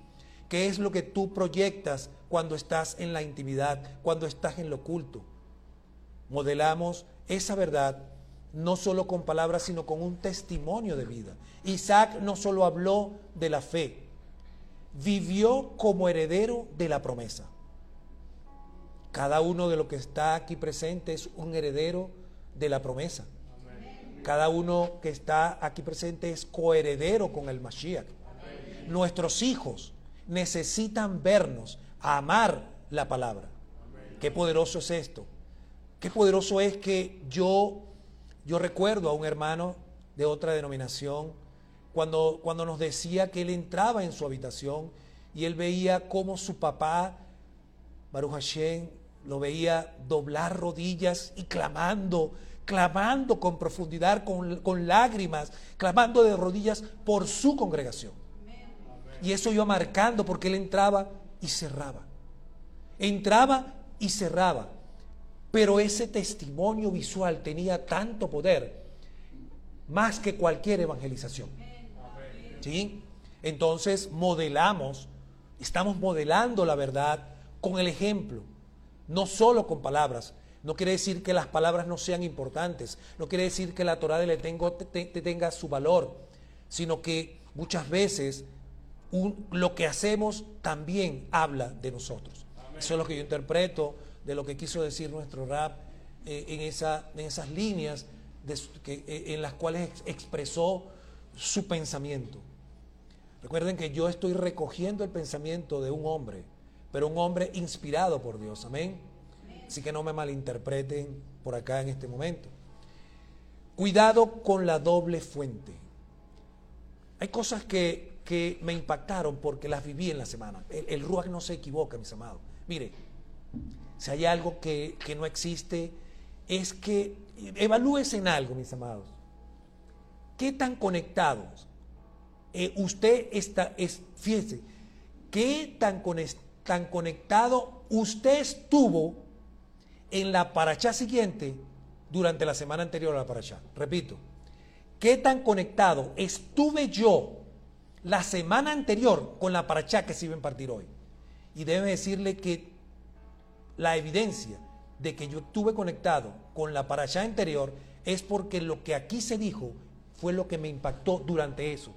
¿Qué es lo que tú proyectas cuando estás en la intimidad, cuando estás en lo oculto? Modelamos esa verdad no solo con palabras, sino con un testimonio de vida. Isaac no solo habló de la fe, vivió como heredero de la promesa. Cada uno de los que está aquí presente es un heredero de la promesa. Cada uno que está aquí presente es coheredero con el Mashiach. Nuestros hijos necesitan vernos, amar la palabra. Qué poderoso es esto. Qué poderoso es que yo, yo recuerdo a un hermano de otra denominación cuando, cuando nos decía que él entraba en su habitación y él veía cómo su papá, Baruch Hashem, lo veía doblar rodillas y clamando, clamando con profundidad, con, lágrimas, clamando de rodillas por su congregación. Y eso iba marcando porque él entraba y cerraba. Entraba y cerraba. Pero ese testimonio visual tenía tanto poder, más que cualquier evangelización. ¿Sí? Entonces modelamos, estamos modelando la verdad con el ejemplo no solo con palabras. No quiere decir que las palabras no sean importantes, no quiere decir que la Torah de le tengo, te, tenga su valor, sino que muchas veces lo que hacemos también habla de nosotros. Eso es lo que yo interpreto de lo que quiso decir nuestro rap eh, en, esa, en, esas líneas eh, en las cuales expresó su pensamiento. Recuerden que yo estoy recogiendo el pensamiento de un hombre pero un hombre inspirado por Dios. Amén. Así que no me malinterpreten por acá en este momento. Cuidado con la doble fuente. Hay cosas que, que me impactaron porque las viví en la semana. El, el Ruach no se equivoca, mis amados. Mire, si hay algo que, que no existe, es que evalúes en algo, mis amados. ¿Qué tan conectados? Eh, usted está, es, fíjese, ¿qué tan, tan conectado usted estuvo en la paracha siguiente durante la semana anterior a la paracha? Repito, ¿qué tan conectado estuve yo la semana anterior con la paracha que se iba a impartir hoy? Y debe decirle que la evidencia de que yo estuve conectado con la paracha anterior es porque lo que aquí se dijo fue lo que me impactó durante eso.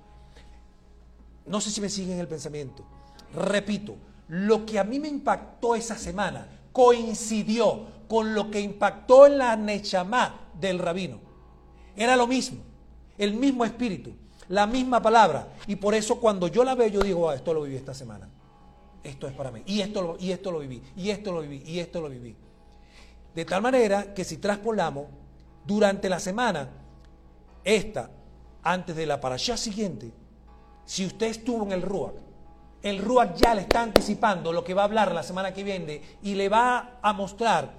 No sé si me siguen el pensamiento. Repito, lo que a mí me impactó esa semana coincidió con lo que impactó en la Nechamá del rabino. Era lo mismo, el mismo espíritu, la misma palabra. Y por eso cuando yo la veo, yo digo, ah, esto lo viví esta semana. Esto es para mí. Y esto, lo, y esto lo viví, y esto lo viví, y esto lo viví. De tal manera que si traspolamos, durante la semana, esta, antes de la parasha siguiente, si usted estuvo en el RUAC, el RUAC ya le está anticipando lo que va a hablar la semana que viene y le va a mostrar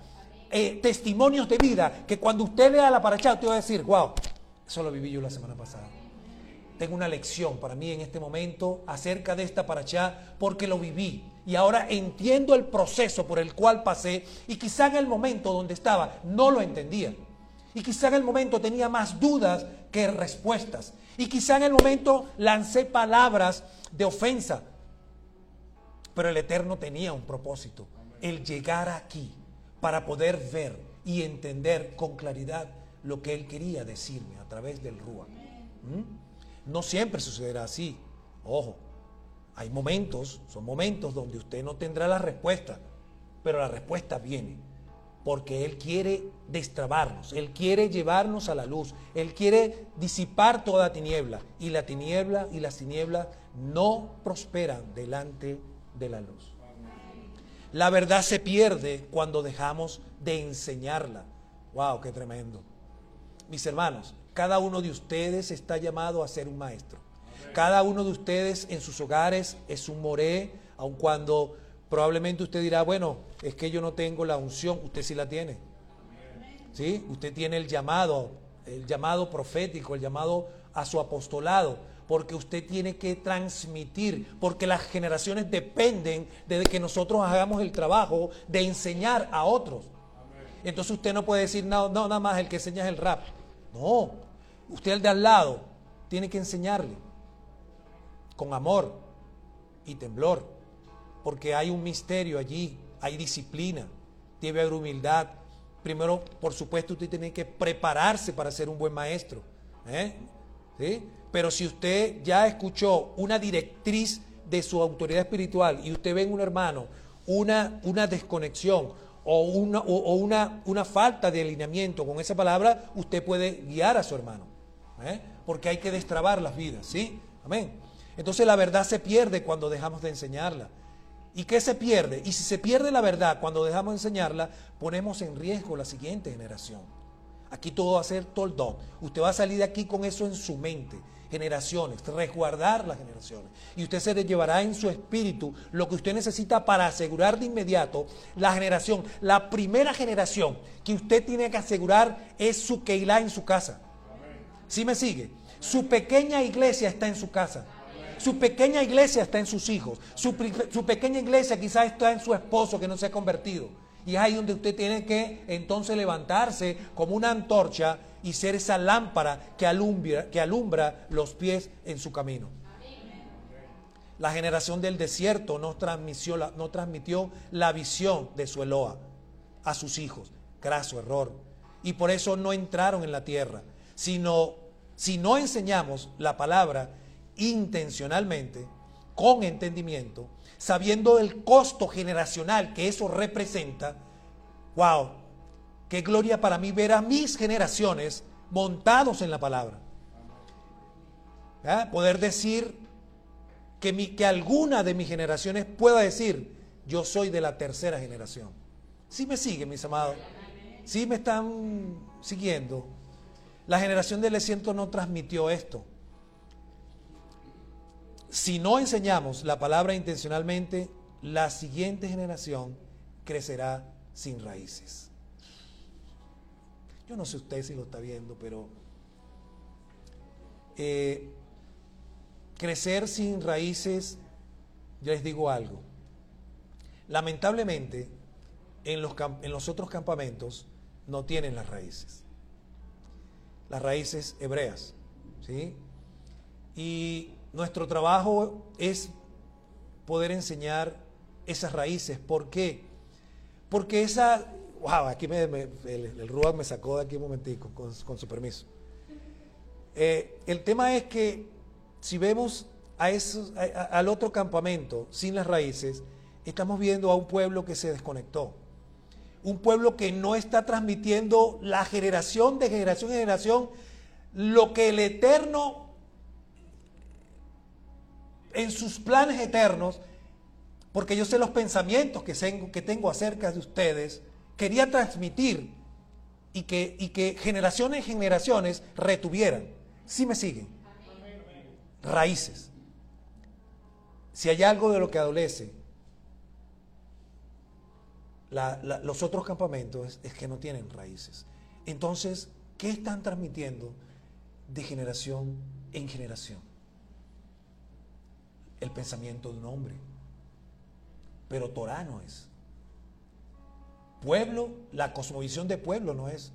eh, testimonios de vida que cuando usted lea la parasha, usted va a decir, wow, eso lo viví yo la semana pasada. Tengo una lección para mí en este momento acerca de esta parasha porque lo viví y ahora entiendo el proceso por el cual pasé y quizá en el momento donde estaba no lo entendía. Y quizá en el momento tenía más dudas que respuestas. Y quizá en el momento lancé palabras de ofensa. Pero el Eterno tenía un propósito, el llegar aquí para poder ver y entender con claridad lo que Él quería decirme a través del Rúa. ¿Mm? No siempre sucederá así. Ojo, hay momentos, son momentos donde usted no tendrá la respuesta, pero la respuesta viene porque Él quiere destrabarnos, Él quiere llevarnos a la luz, Él quiere disipar toda tiniebla y la tiniebla y las tinieblas no prosperan delante de la luz. La verdad se pierde cuando dejamos de enseñarla. ¡Wow! ¡Qué tremendo! Mis hermanos, cada uno de ustedes está llamado a ser un maestro. Cada uno de ustedes en sus hogares es un moré, aun cuando Probablemente usted dirá, bueno, es que yo no tengo la unción, usted sí la tiene. ¿Sí? Usted tiene el llamado, el llamado profético, el llamado a su apostolado, porque usted tiene que transmitir, porque las generaciones dependen de que nosotros hagamos el trabajo de enseñar a otros. Entonces usted no puede decir, no, no, nada más el que enseña es el rap. No, usted el de al lado tiene que enseñarle con amor y temblor porque hay un misterio allí, hay disciplina, debe haber humildad. Primero, por supuesto, usted tiene que prepararse para ser un buen maestro. ¿eh? Pero si usted ya escuchó una directriz de su autoridad espiritual y usted ve en un hermano una, una desconexión o, una, o, una, una, falta de alineamiento con esa palabra, usted puede guiar a su hermano. ¿eh? Porque hay que destrabar las vidas, ¿sí? Amén. Entonces la verdad se pierde cuando dejamos de enseñarla. ¿Y qué se pierde? Y si se pierde la verdad cuando dejamos de enseñarla, ponemos en riesgo la siguiente generación. Aquí todo va a ser toldón. Usted va a salir de aquí con eso en su mente. Generaciones, resguardar las generaciones. Y usted se llevará en su espíritu lo que usted necesita para asegurar de inmediato la generación. La primera generación que usted tiene que asegurar es su Keilah en su casa. ¿Sí me sigue? Su pequeña iglesia está en su casa. Su pequeña iglesia está en sus hijos. Su, pequeña iglesia quizás está en su esposo que no se ha convertido. Y es ahí donde usted tiene que entonces levantarse como una antorcha y ser esa lámpara que alumbra, que alumbra los pies en su camino. La generación del desierto no transmitió, la, no transmitió la visión de su Eloa a sus hijos. Graso error. Y por eso no entraron en la tierra. Sino, si no enseñamos la palabra, intencionalmente, con entendimiento, sabiendo el costo generacional que eso representa, wow, qué gloria para mí ver a mis generaciones montados en la palabra. Poder decir que, mi, que alguna de mis generaciones pueda decir, yo soy de la tercera generación. ¿Sí me siguen, mis amados? ¿Sí me están siguiendo? La generación del desierto no transmitió esto. Si no enseñamos la palabra intencionalmente, la siguiente generación crecerá sin raíces. Yo no sé usted si lo está viendo, pero eh, crecer sin raíces, ya les digo algo. Lamentablemente, en los, en los otros campamentos no tienen las raíces. Las raíces hebreas. ¿sí? Y nuestro trabajo es poder enseñar esas raíces. ¿Por qué? Porque esa... Wow, aquí me, el, el me sacó de aquí un momentico, con, su permiso. Eh, el tema es que si vemos a esos, al otro campamento sin las raíces, estamos viendo a un pueblo que se desconectó. Un pueblo que no está transmitiendo la generación de generación en generación lo que el Eterno en sus planes eternos porque yo sé los pensamientos que tengo, acerca de ustedes, quería transmitir y que, y que generaciones y generaciones retuvieran. ¿Sí me siguen? Raíces. Si hay algo de lo que adolece los otros campamentos es que no tienen raíces. Entonces, ¿qué están transmitiendo de generación en generación? El pensamiento de un hombre pero Torah no es. Pueblo, la cosmovisión de pueblo no es.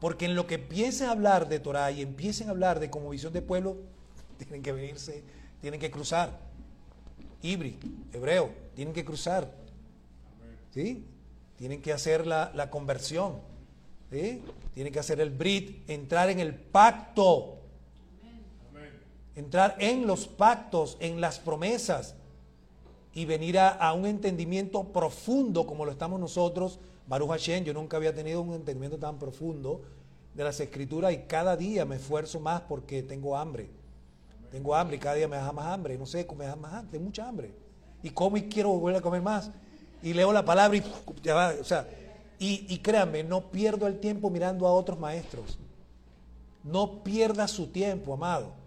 Porque en lo que empiecen a hablar de Torah y empiecen a hablar de cosmovisión de pueblo, tienen que venirse, tienen que cruzar. Ibri, hebreo, tienen que cruzar. ¿Sí? Tienen que hacer la, conversión. ¿Sí? Tienen que hacer el Brit, entrar en el pacto. Entrar en los pactos, en las promesas y venir a, un entendimiento profundo como lo estamos nosotros. Baruch Hashem, yo nunca había tenido un entendimiento tan profundo de las escrituras y cada día me esfuerzo más porque tengo hambre. Tengo hambre y cada día me da más hambre. No sé, me da más hambre, tengo mucha hambre. Y como y quiero volver a comer más. Y leo la palabra y ya va, o sea, y, y créanme, no pierdo el tiempo mirando a otros maestros. No pierda su tiempo, amado.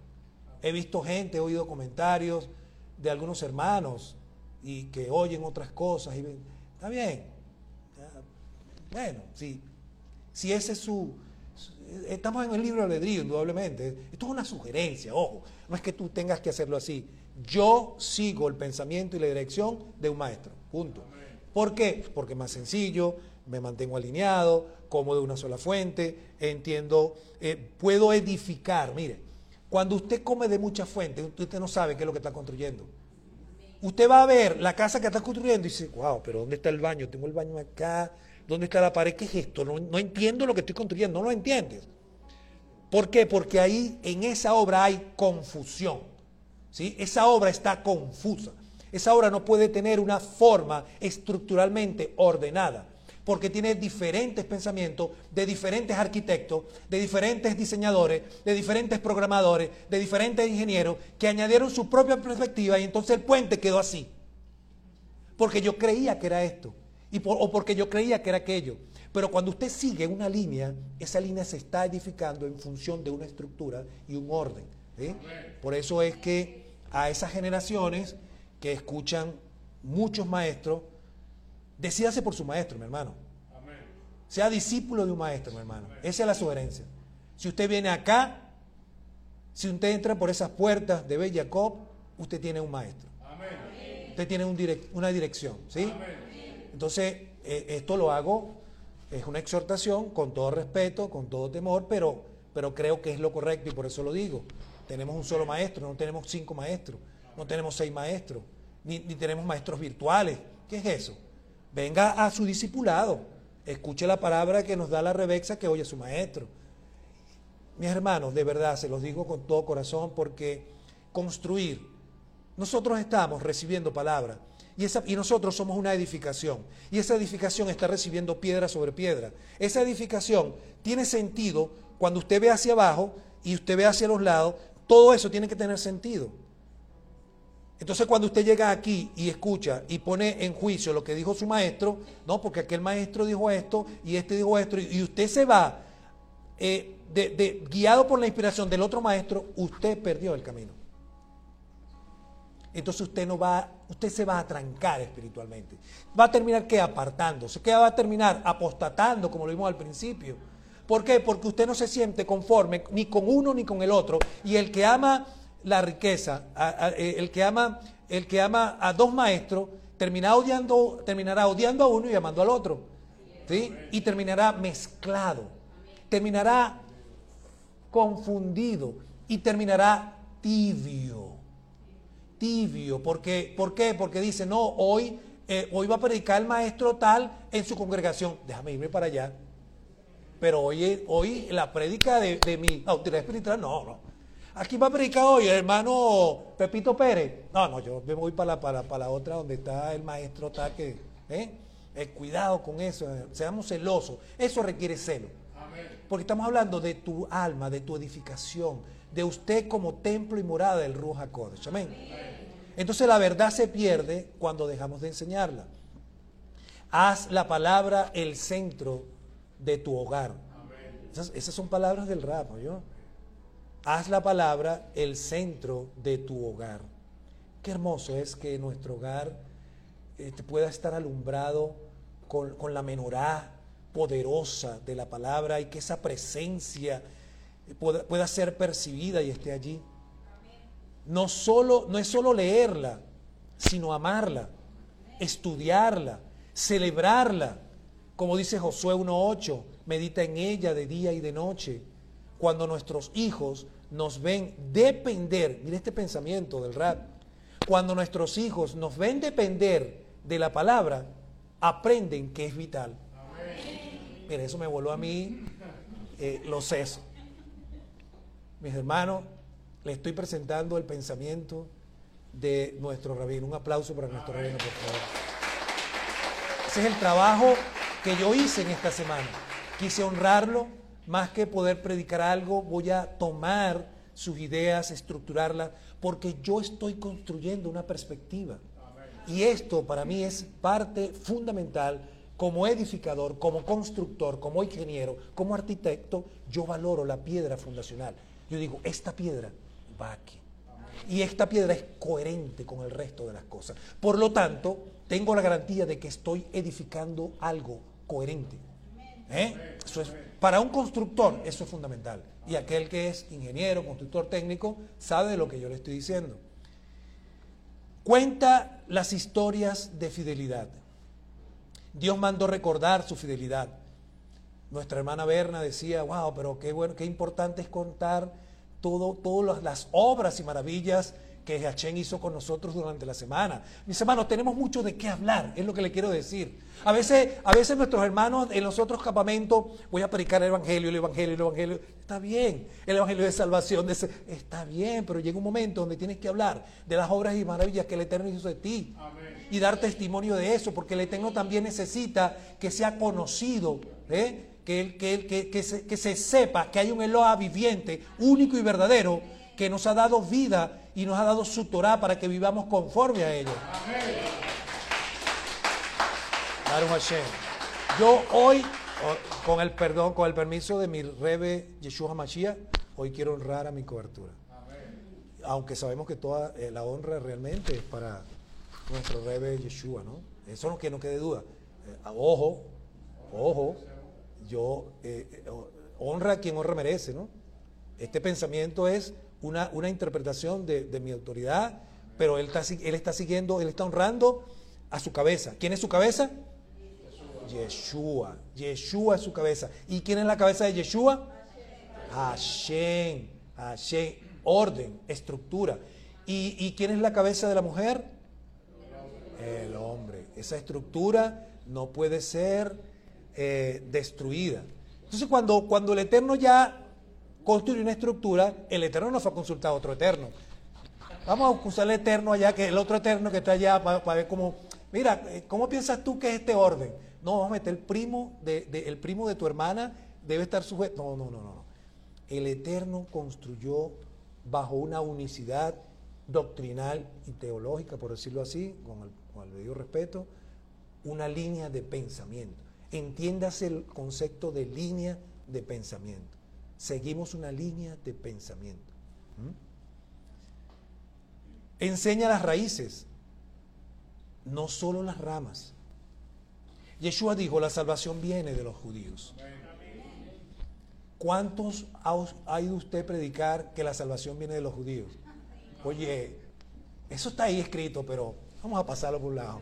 He visto gente, he oído comentarios de algunos hermanos y que oyen otras cosas. Y, está bien. Bueno, si, si ese es su... Estamos en el libro de albedrío, indudablemente. Esto es una sugerencia, ojo. No es que tú tengas que hacerlo así. Yo sigo el pensamiento y la dirección de un maestro. Punto. ¿Por qué? Porque es más sencillo, me mantengo alineado, como de una sola fuente, entiendo, eh, puedo edificar. Mire, cuando usted come de muchas fuentes, usted no sabe qué es lo que está construyendo. Usted va a ver la casa que está construyendo y dice, wow, pero ¿dónde está el baño? Tengo el baño acá. ¿Dónde está la pared? ¿Qué es esto? No, entiendo lo que estoy construyendo. No lo entiendes. ¿Por qué? Porque ahí en esa obra hay confusión. ¿sí? Esa obra está confusa. Esa obra no puede tener una forma estructuralmente ordenada porque tiene diferentes pensamientos de diferentes arquitectos, de diferentes diseñadores, de diferentes programadores, de diferentes ingenieros que añadieron su propia perspectiva y entonces el puente quedó así. Porque yo creía que era esto, y o porque yo creía que era aquello. Pero cuando usted sigue una línea, esa línea se está edificando en función de una estructura y un orden. Por eso es que a esas generaciones que escuchan muchos maestros, Decídase por su maestro, mi hermano. Sea discípulo de un maestro, mi hermano. Esa es la sugerencia. Si usted viene acá, si usted entra por esas puertas de Bella Jacob, usted tiene un maestro. Usted tiene una dirección, ¿sí? Entonces, eh, esto lo hago, es una exhortación con todo respeto, con todo temor, pero, pero creo que es lo correcto y por eso lo digo. Tenemos un solo maestro, no tenemos cinco maestros, no tenemos seis maestros, ni, ni tenemos maestros virtuales. ¿Qué es eso? Venga a su discipulado, escuche la palabra que nos da la Rebexa que oye su maestro. Mis hermanos, de verdad, se los digo con todo corazón porque construir, nosotros estamos recibiendo palabra y, nosotros somos una edificación y esa edificación está recibiendo piedra sobre piedra. Esa edificación tiene sentido cuando usted ve hacia abajo y usted ve hacia los lados, todo eso tiene que tener sentido. Entonces cuando usted llega aquí y escucha y pone en juicio lo que dijo su maestro, no, porque aquel maestro dijo esto y este dijo esto, y usted se va eh, guiado por la inspiración del otro maestro, usted perdió el camino. Entonces usted no va, usted se va a trancar espiritualmente. Va a terminar que apartándose, que va a terminar apostatando, como lo vimos al principio. ¿Por qué? Porque usted no se siente conforme ni con uno ni con el otro. Y el que ama la riqueza, eh, el, que ama, el que ama a dos maestros, terminará odiando, terminará odiando a uno y amando al otro. ¿sí? Y terminará mezclado, terminará confundido y terminará tibio. Tibio, porque, ¿por qué? Porque dice, no, hoy, eh, hoy va a predicar el maestro tal en su congregación. Déjame irme para allá. Pero hoy, hoy la prédica de, de mi autoridad espiritual, no, no. Aquí va a predicar hoy el hermano Pepito Pérez. No, no, yo me voy para la, para, para la otra donde está el maestro tal que... ¿eh? Eh, cuidado con eso, eh, seamos celosos. Eso requiere celo. Porque estamos hablando de tu alma, de tu edificación, de usted como templo y morada del Ruach HaKodesh. Amén. Entonces la verdad se pierde cuando dejamos de enseñarla. Haz la palabra el centro de tu hogar. Esas, esas son palabras del rap, ¿no? Haz la palabra el centro de tu hogar. Qué hermoso es que nuestro hogar este, pueda estar alumbrado con, la menorá poderosa de la palabra y que esa presencia pueda, pueda ser percibida y esté allí. No, solo, no es solo leerla, sino amarla, estudiarla, celebrarla. Como dice Josué 1.8, medita en ella de día y de noche. Cuando nuestros hijos nos ven depender, mire este pensamiento del rap, cuando nuestros hijos nos ven depender de la palabra, aprenden que es vital. Mire, eso me voló a mí eh, los sesos. Mis hermanos, le estoy presentando el pensamiento de nuestro rabino. Un aplauso para nuestro rabino, por favor. Ese es el trabajo que yo hice en esta semana. Quise honrarlo más que poder predicar algo, voy a tomar sus ideas, estructurarlas, porque yo estoy construyendo una perspectiva. Y esto para mí es parte fundamental como edificador, como constructor, como ingeniero, como arquitecto, yo valoro la piedra fundacional. Yo digo, esta piedra va aquí. Y esta piedra es coherente con el resto de las cosas. Por lo tanto, tengo la garantía de que estoy edificando algo coherente. ¿Eh? Eso es para un constructor eso es fundamental. Y aquel que es ingeniero, constructor técnico, sabe de lo que yo le estoy diciendo. Cuenta las historias de fidelidad. Dios mandó recordar su fidelidad. Nuestra hermana Berna decía, wow, pero qué bueno, qué importante es contar todo, todas las obras y maravillas que Hachén hizo con nosotros durante la semana. Mis hermanos, tenemos mucho de qué hablar, es lo que le quiero decir. A veces, a veces nuestros hermanos en los otros campamentos, voy a predicar el Evangelio, el Evangelio, el Evangelio, está bien, el Evangelio de salvación, está bien, pero llega un momento donde tienes que hablar de las obras y maravillas que el Eterno hizo de ti. Y dar testimonio de eso, porque el Eterno también necesita que sea conocido, ¿eh? que, que, que, se, que se sepa que hay un Eloa viviente, único y verdadero, que nos ha dado vida y nos ha dado su Torah para que vivamos conforme a ello. Yo hoy, con el perdón, con el permiso de mi Rebe Yeshua Mashiach, hoy quiero honrar a mi cobertura. Aunque sabemos que toda eh, la honra realmente es para nuestro Rebe Yeshua, ¿no? Eso no que no quede duda. Eh, ojo, ojo, yo eh, honra a quien honra merece, ¿no? Este pensamiento es una, una interpretación de, mi autoridad, pero él está, él está siguiendo, él está honrando a su cabeza. ¿Quién es su cabeza? Yeshua. Yeshua es su cabeza. ¿Y quién es la cabeza de Yeshua? Hashem. Hashem. Orden, estructura. ¿Y, quién es la cabeza de la mujer? El hombre. Esa estructura no puede ser eh, destruida. Entonces cuando, cuando el Eterno ya construye una estructura, el Eterno no fue a consultar a otro Eterno. Vamos a usar el Eterno allá, que el otro Eterno que está allá, para, ver cómo, mira, eh, ¿cómo piensas tú que es este orden? No, vamos a meter el primo de, el primo de tu hermana, debe estar sujeto. No, no, no, no. El Eterno construyó bajo una unicidad doctrinal y teológica, por decirlo así, con el, con el debido respeto, una línea de pensamiento. Entiéndase el concepto de línea de pensamiento. Seguimos una línea de pensamiento. Enseña las raíces, no solo las ramas. Yeshua dijo, la salvación viene de los judíos. ¿Cuántos ha ido usted predicar que la salvación viene de los judíos? Oye, eso está ahí escrito, pero vamos a pasarlo por un lado.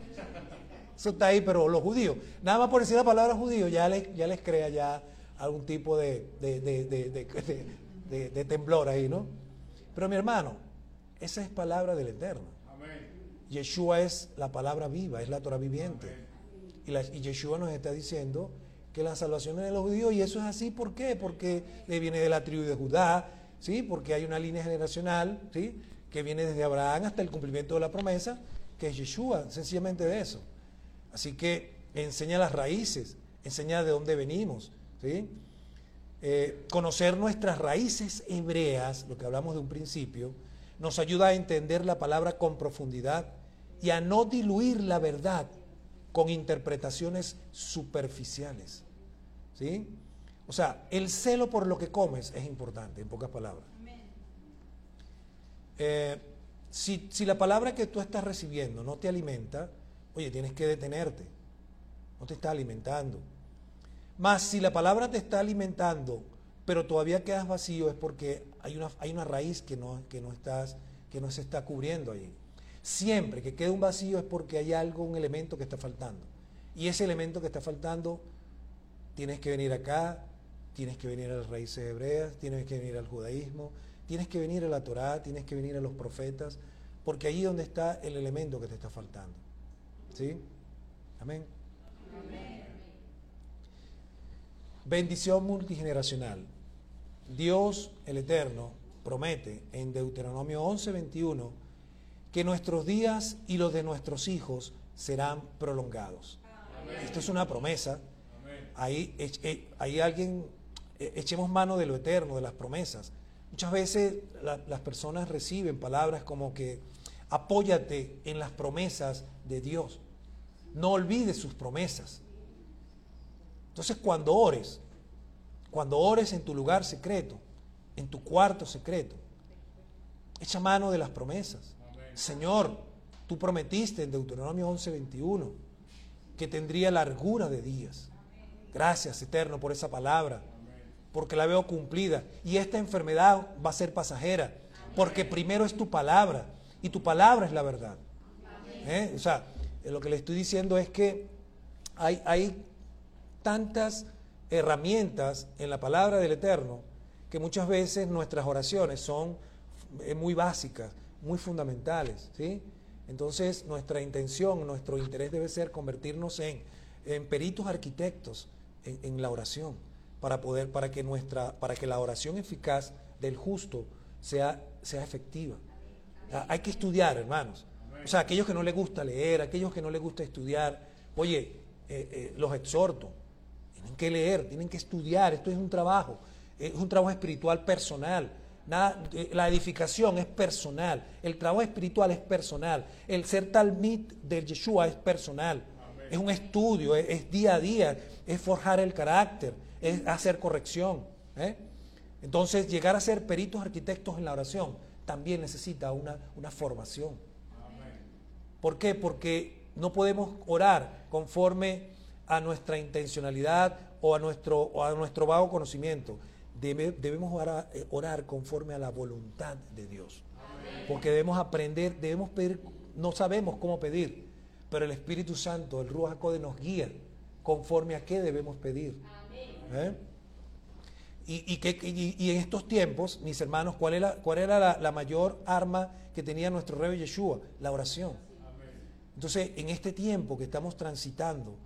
Eso está ahí, pero los judíos, nada más por decir la palabra judío, ya les, ya les crea ya algún tipo de, de, temblor ahí, ¿no? Pero mi hermano, esa es palabra del Eterno. Yeshua es la palabra viva, es la Torah viviente. Y, la, y Yeshua nos está diciendo que la salvación es de los judíos y eso es así, ¿por qué? Porque le viene de la tribu de Judá, ¿sí? Porque hay una línea generacional, ¿sí? Que viene desde Abraham hasta el cumplimiento de la promesa, que es Yeshua, sencillamente de eso. Así que enseña las raíces, enseña de dónde venimos, ¿sí? Eh, conocer nuestras raíces hebreas, lo que hablamos de un principio, nos ayuda a entender la palabra con profundidad y a no diluir la verdad con interpretaciones superficiales. ¿Sí? O sea, el celo por lo que comes es importante, en pocas palabras. Eh, si, si, la palabra que tú estás recibiendo no te alimenta, oye, tienes que detenerte. No te está alimentando. Más si la palabra te está alimentando, pero todavía quedas vacío, es porque hay una, hay una raíz que no, que, no estás, que no se está cubriendo allí. Siempre que quede un vacío es porque hay algo, un elemento que está faltando. Y ese elemento que está faltando, tienes que venir acá, tienes que venir a las raíces hebreas, tienes que venir al judaísmo, tienes que venir a la Torá, tienes que venir a los profetas, porque ahí es donde está el elemento que te está faltando. ¿Sí? Amén. Bendición multigeneracional. Dios el Eterno promete en Deuteronomio 11, 21 que nuestros días y los de nuestros hijos serán prolongados. Esto es una promesa. Ahí, eh, ahí alguien, eh, echemos mano de lo eterno, de las promesas. Muchas veces las personas reciben palabras como que apóyate en las promesas de Dios. No olvides sus promesas. Entonces cuando ores, cuando ores en tu lugar secreto, en tu cuarto secreto, echa mano de las promesas. Señor, tú prometiste en Deuteronomio 11:21 que tendría largura de días. Gracias, Eterno, por esa palabra, porque la veo cumplida. Y esta enfermedad va a ser pasajera, porque primero es tu palabra, y tu palabra es la verdad. ¿Eh? O sea, lo que le estoy diciendo es que hay, hay tantas herramientas en la palabra del Eterno que muchas veces nuestras oraciones son eh, muy básicas muy fundamentales, ¿sí? Entonces, nuestra intención, nuestro interés debe ser convertirnos en, peritos arquitectos en, la oración, para poder, para que nuestra, para que la oración eficaz del justo sea, sea efectiva. hay que estudiar, hermanos. O sea, aquellos que no les gusta leer, aquellos que no les gusta estudiar, oye, eh, eh, los exhorto, tienen que leer, tienen que estudiar, esto es un trabajo, es un trabajo espiritual personal eh, la edificación es personal, el trabajo espiritual es personal, el ser talmid del Yeshua es personal, es un estudio, es, día a día, es forjar el carácter, es hacer corrección. ¿eh? Entonces, llegar a ser peritos arquitectos en la oración también necesita una, formación. ¿Por qué? Porque no podemos orar conforme a nuestra intencionalidad o a nuestro, o a nuestro vago conocimiento debemos eh, orar, conforme a la voluntad de Dios. Porque debemos aprender, debemos pedir, no sabemos cómo pedir, pero el Espíritu Santo, el Ruach Code nos guía conforme a qué debemos pedir. ¿Eh? Y, que, en estos tiempos, mis hermanos, ¿cuál era, cuál era la, mayor arma que tenía nuestro rey Yeshua? La oración. Entonces, en este tiempo que estamos transitando,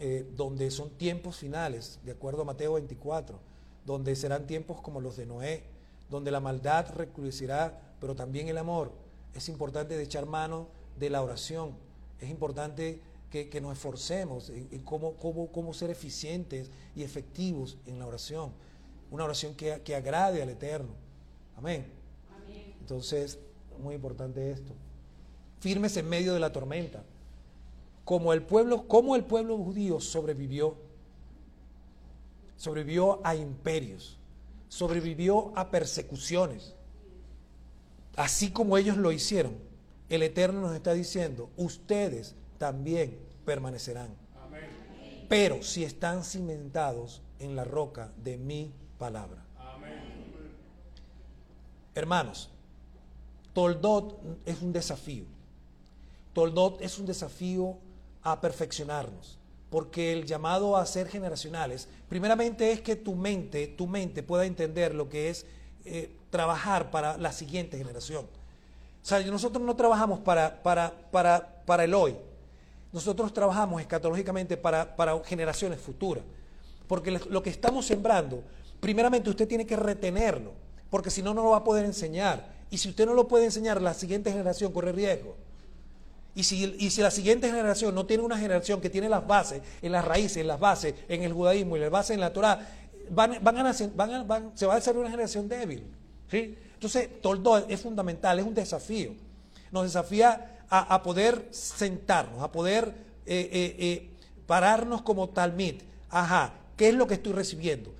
eh, donde son tiempos finales, de acuerdo a Mateo 24, donde serán tiempos como los de Noé, donde la maldad recrudecerá, pero también el amor. Es importante de echar mano de la oración, es importante que, nos esforcemos en, cómo, cómo, ser eficientes y efectivos en la oración. Una oración que, agrade al Eterno. Amén. Entonces, muy importante esto. Firmes en medio de la tormenta. Como el pueblo, como el pueblo judío sobrevivió. Sobrevivió a imperios. Sobrevivió a persecuciones. Así como ellos lo hicieron, el Eterno nos está diciendo, ustedes también permanecerán. Pero si están cimentados en la roca de mi palabra. Hermanos, Toldot es un desafío. Toldot es un desafío a perfeccionarnos, porque el llamado a ser generacionales, primeramente es que tu mente, tu mente pueda entender lo que es eh, trabajar para la siguiente generación. O sea, nosotros no trabajamos para, para, para, para el hoy, nosotros trabajamos escatológicamente para, para generaciones futuras, porque lo que estamos sembrando, primeramente usted tiene que retenerlo, porque si no, no lo va a poder enseñar. Y si usted no lo puede enseñar, la siguiente generación corre riesgo. Y si, y si, la siguiente generación no tiene una generación que tiene las bases, en las raíces, en las bases, en el judaísmo y las bases en la Torah, van, van a, van se va a hacer una generación débil. ¿sí? Entonces, todo es fundamental, es un desafío. Nos desafía a, poder sentarnos, a poder eh, eh, eh, pararnos como talmid. Ajá, ¿qué es lo que estoy recibiendo?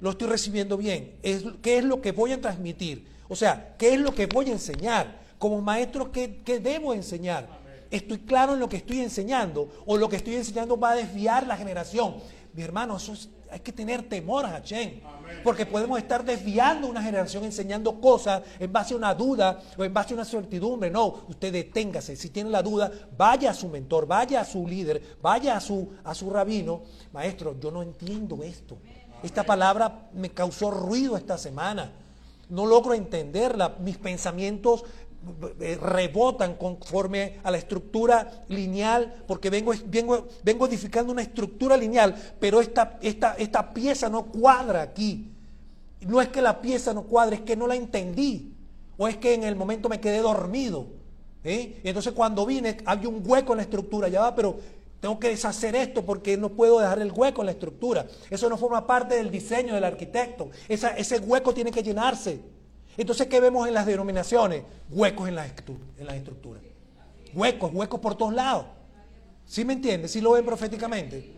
Lo estoy recibiendo bien. ¿Qué es lo que voy a transmitir? O sea, ¿qué es lo que voy a enseñar? Como maestro, ¿qué, qué debo enseñar? ¿Estoy claro en lo que estoy enseñando? ¿O lo que estoy enseñando va a desviar la generación? Mi hermano, eso es hay que tener temor a Hashem. Porque podemos estar desviando una generación enseñando cosas en base a una duda o en base a una certidumbre. No, usted deténgase. Si tiene la duda, vaya a su mentor, vaya a su líder, vaya a su, a su rabino. Maestro, yo no entiendo esto. Esta palabra me causó ruido esta semana. No logro entenderla. Mis pensamientos rebotan conforme a la estructura lineal, porque vengo, vengo, vengo edificando una estructura lineal, pero esta, esta, esta pieza no cuadra aquí. No es que la pieza no cuadre, es que no la entendí. O es que en el momento me quedé dormido. ¿eh? Y entonces cuando vine, había un hueco en la estructura. Ya va, pero tengo que deshacer esto porque no puedo dejar el hueco en la estructura. Eso no forma parte del diseño del arquitecto. ese hueco tiene que llenarse. Entonces, ¿qué vemos en las denominaciones? Huecos en las, estructuras. Huecos, huecos por todos lados. ¿Sí me entiendes? ¿Sí lo ven proféticamente?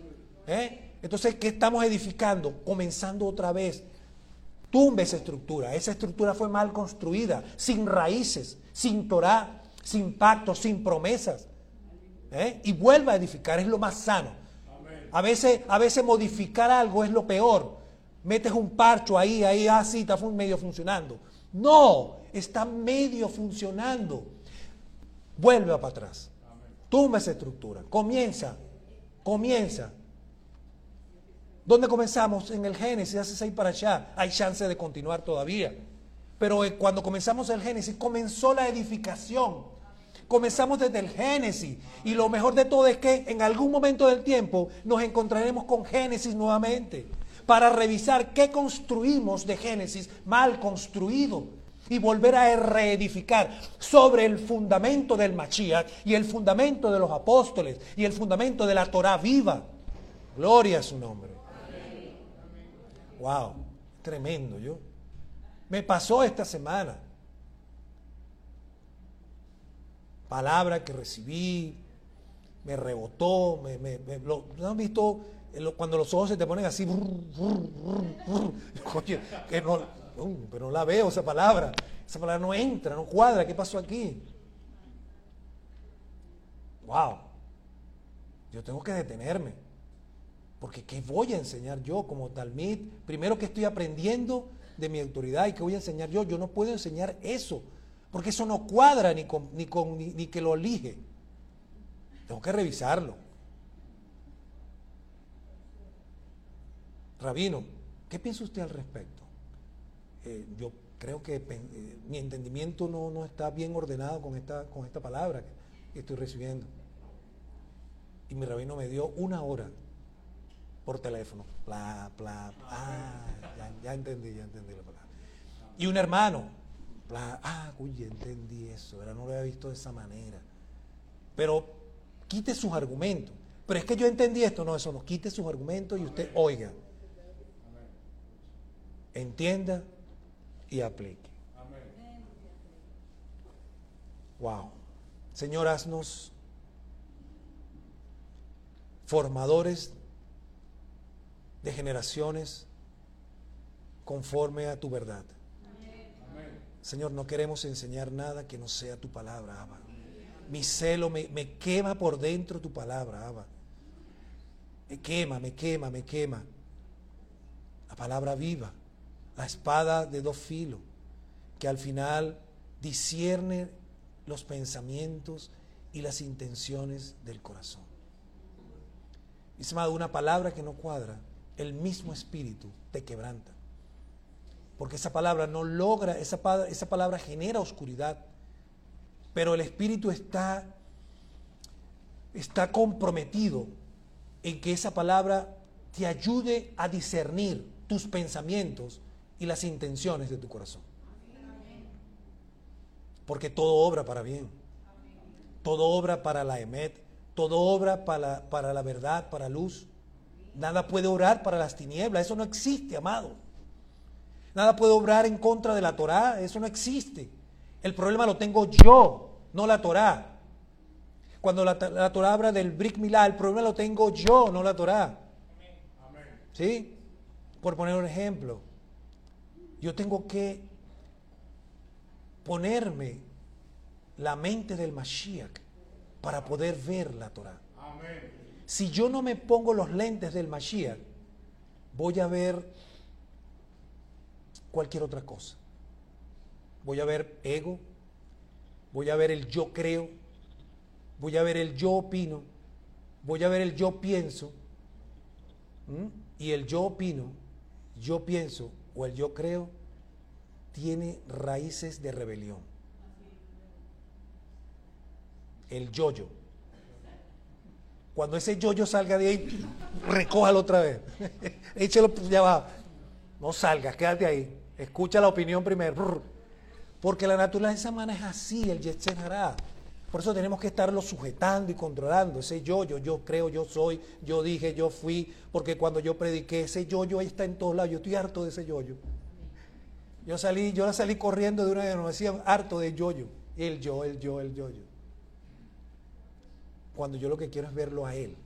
¿Eh? Entonces, ¿qué estamos edificando? Comenzando otra vez. Tumbe esa estructura. Esa estructura fue mal construida, sin raíces, sin Torah, sin pactos, sin promesas. ¿Eh? Y vuelva a edificar, es lo más sano. A veces, a veces modificar algo es lo peor. Metes un parcho ahí, ahí, así, ah, está medio funcionando. No, está medio funcionando. Vuelve para atrás. Tumba esa estructura. Comienza. Comienza. ¿Dónde comenzamos? En el Génesis, hace seis para allá. Hay chance de continuar todavía. Pero eh, cuando comenzamos el Génesis, comenzó la edificación. Comenzamos desde el Génesis. Y lo mejor de todo es que en algún momento del tiempo nos encontraremos con Génesis nuevamente para revisar qué construimos de Génesis mal construido y volver a reedificar sobre el fundamento del Mashiach y el fundamento de los apóstoles y el fundamento de la Torah viva. Gloria a su nombre. Wow, tremendo yo. Me pasó esta semana. Palabra que recibí, me rebotó, me, lo, han visto cuando los ojos se te ponen así, que no, pero no la veo esa palabra, esa palabra no entra, no cuadra, ¿qué pasó aquí? Wow, yo tengo que detenerme, porque ¿qué voy a enseñar yo como talmid? Primero que estoy aprendiendo de mi autoridad y qué voy a enseñar yo, yo no puedo enseñar eso, porque eso no cuadra ni, ni que lo elige. Tengo que revisarlo. Rabino, ¿qué piensa usted al respecto? Eh, yo creo que eh, mi entendimiento no, está bien ordenado con esta, con esta palabra que, estoy recibiendo. Y mi rabino me dio una hora por teléfono. Bla, bla, Ah, ya, entendí, ya entendí la palabra. Y un hermano. Ah, uy, entendí eso. No lo había visto de esa manera. Pero quite sus argumentos. Pero es que yo entendí esto. No, eso no. Quite sus argumentos y usted oiga entienda y aplique. Wow. Señor, haznos formadores de generaciones conforme a tu verdad. Señor, no queremos enseñar nada que no sea tu palabra, Abba. Mi celo me, me quema por dentro tu palabra, Abba. Me quema, me quema, me quema. La palabra viva, la espada de dos filos, que al final discierne los pensamientos y las intenciones del corazón. Dice, una palabra que no cuadra, el mismo espíritu te quebranta. Porque esa palabra no logra, esa, esa palabra genera oscuridad, pero el espíritu está, está comprometido en que esa palabra te ayude a discernir tus pensamientos y las intenciones de tu corazón. Porque todo obra para bien. Todo obra para la emet. Todo obra para, para la verdad, para luz. Nada puede orar para las tinieblas. Eso no existe, amado. Nada puede obrar en contra de la Torá. Eso no existe. El problema lo tengo yo, no la Torá. Cuando la, la Torah habla del Brik Milá, el problema lo tengo yo, no la Torah. ¿Sí? Por poner un ejemplo, yo tengo que ponerme la mente del Mashiach para poder ver la Torah. Si yo no me pongo los lentes del Mashiach, voy a ver cualquier otra cosa. Voy a ver ego, voy a ver el yo creo, voy a ver el yo opino, voy a ver el yo pienso, y el yo opino, yo pienso o el yo creo, tiene raíces de rebelión. El yo-yo. Cuando ese yo-yo salga de ahí, recójalo otra vez. Échelo ya va. No salgas, quédate ahí. Escucha la opinión primero. Porque la naturaleza humana es así, el Yetzer hará. Por eso tenemos que estarlo sujetando y controlando. Ese yo, yo, yo creo, yo soy, yo dije, yo fui, porque cuando yo prediqué, ese yo, yo ahí está en todos lados. Yo estoy harto de ese yo, yo. Yo salí, yo salí corriendo de una decían harto de yo, yo. El yo, el yo, el yo, yo. Cuando yo lo que quiero es verlo a Él.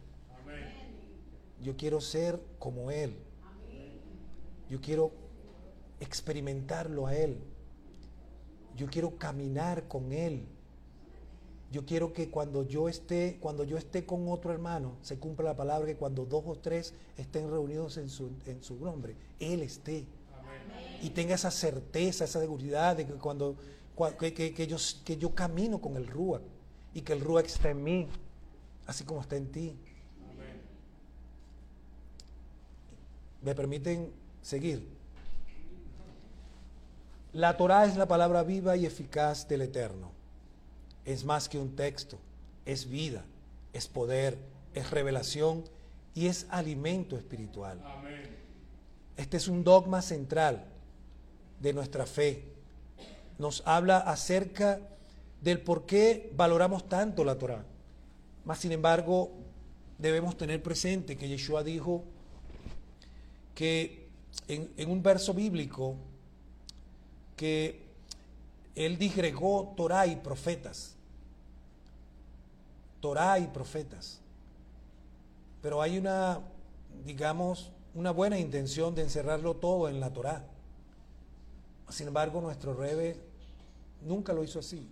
Yo quiero ser como Él. Yo quiero experimentarlo a Él. Yo quiero caminar con Él. Yo quiero que cuando yo esté, cuando yo esté con otro hermano, se cumpla la palabra que cuando dos o tres estén reunidos en su, en su nombre, Él esté. Y tenga esa certeza, esa seguridad de que cuando que, yo, que yo camino con el Rúa y que el Rúa está en mí, así como está en ti. ¿Me permiten seguir? La Torah es la palabra viva y eficaz del Eterno es más que un texto, es vida, es poder, es revelación y es alimento espiritual. Este es un dogma central de nuestra fe. Nos habla acerca del por qué valoramos tanto la Torah. Mas, sin embargo, debemos tener presente que Yeshua dijo que en, en un verso bíblico que él disgregó Torah y profetas. Torah y profetas. Pero hay una, digamos, una buena intención de encerrarlo todo en la Torah. Sin embargo, nuestro Rebe nunca lo hizo así.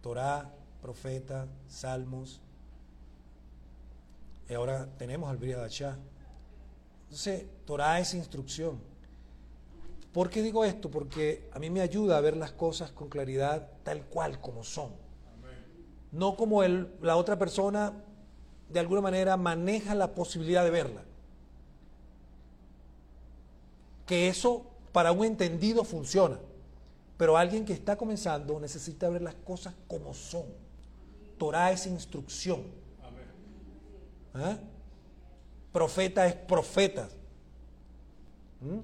Torah, profeta, salmos. Y ahora tenemos al Briadachá. Entonces, Torah es instrucción. ¿Por qué digo esto? Porque a mí me ayuda a ver las cosas con claridad tal cual como son no como el, la otra persona de alguna manera maneja la posibilidad de verla. Que eso para un entendido funciona, pero alguien que está comenzando necesita ver las cosas como son. Torah es instrucción. ¿Ah? Profeta es profeta. ¿Mm?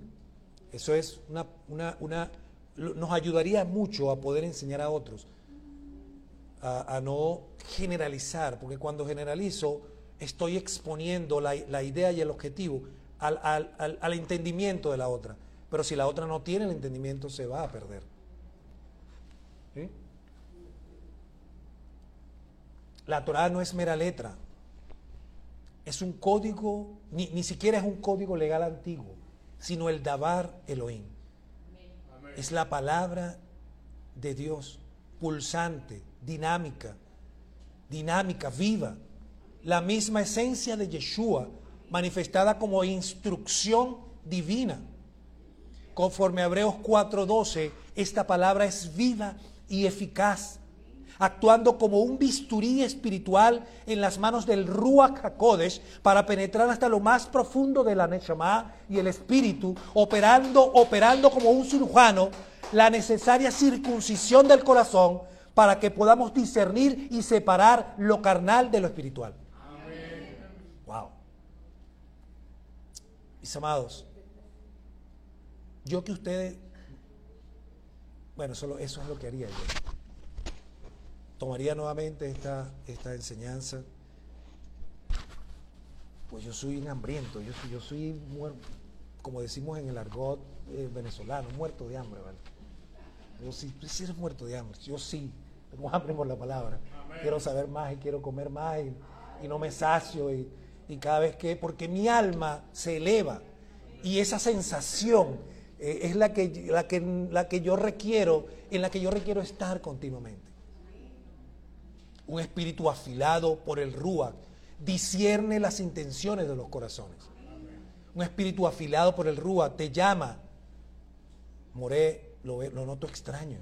Eso es una, una, una, nos ayudaría mucho a poder enseñar a otros a, no generalizar, porque cuando generalizo estoy exponiendo la, idea y el objetivo al, al, entendimiento de la otra. Pero si la otra no tiene el entendimiento, se va a perder. La Torah no es mera letra, es un código, ni, ni siquiera es un código legal antiguo, sino el Dabar Elohim. Es la palabra de Dios, pulsante, dinámica, dinámica, viva. La misma esencia de Yeshua, manifestada como instrucción divina. Conforme a Hebreos 4:12, esta palabra es viva y eficaz, actuando como un bisturí espiritual en las manos del Ruach HaKodesh para penetrar hasta lo más profundo de la Neshama y el espíritu, operando, operando como un cirujano la necesaria circuncisión del corazón para que podamos discernir y separar lo carnal de lo espiritual. Wow. Mis amados, yo que ustedes, bueno, solo eso es lo que haría yo. Tomaría nuevamente esta, esta enseñanza. Pues yo soy un hambriento, yo soy, yo soy como decimos en el argot eh, venezolano, muerto de hambre, ¿vale? Yo sí, tú sí eres muerto de hambre, yo sí, tengo hambre por la palabra. Quiero saber más y quiero comer más y, no me sacio y, y cada vez que, porque mi alma se eleva y esa sensación eh, es la que, la, que, la que yo requiero, en la que yo requiero estar continuamente. Un espíritu afilado por el Rúa discierne las intenciones de los corazones. Un espíritu afilado por el Rúa te llama. Moré, lo, lo noto extraño.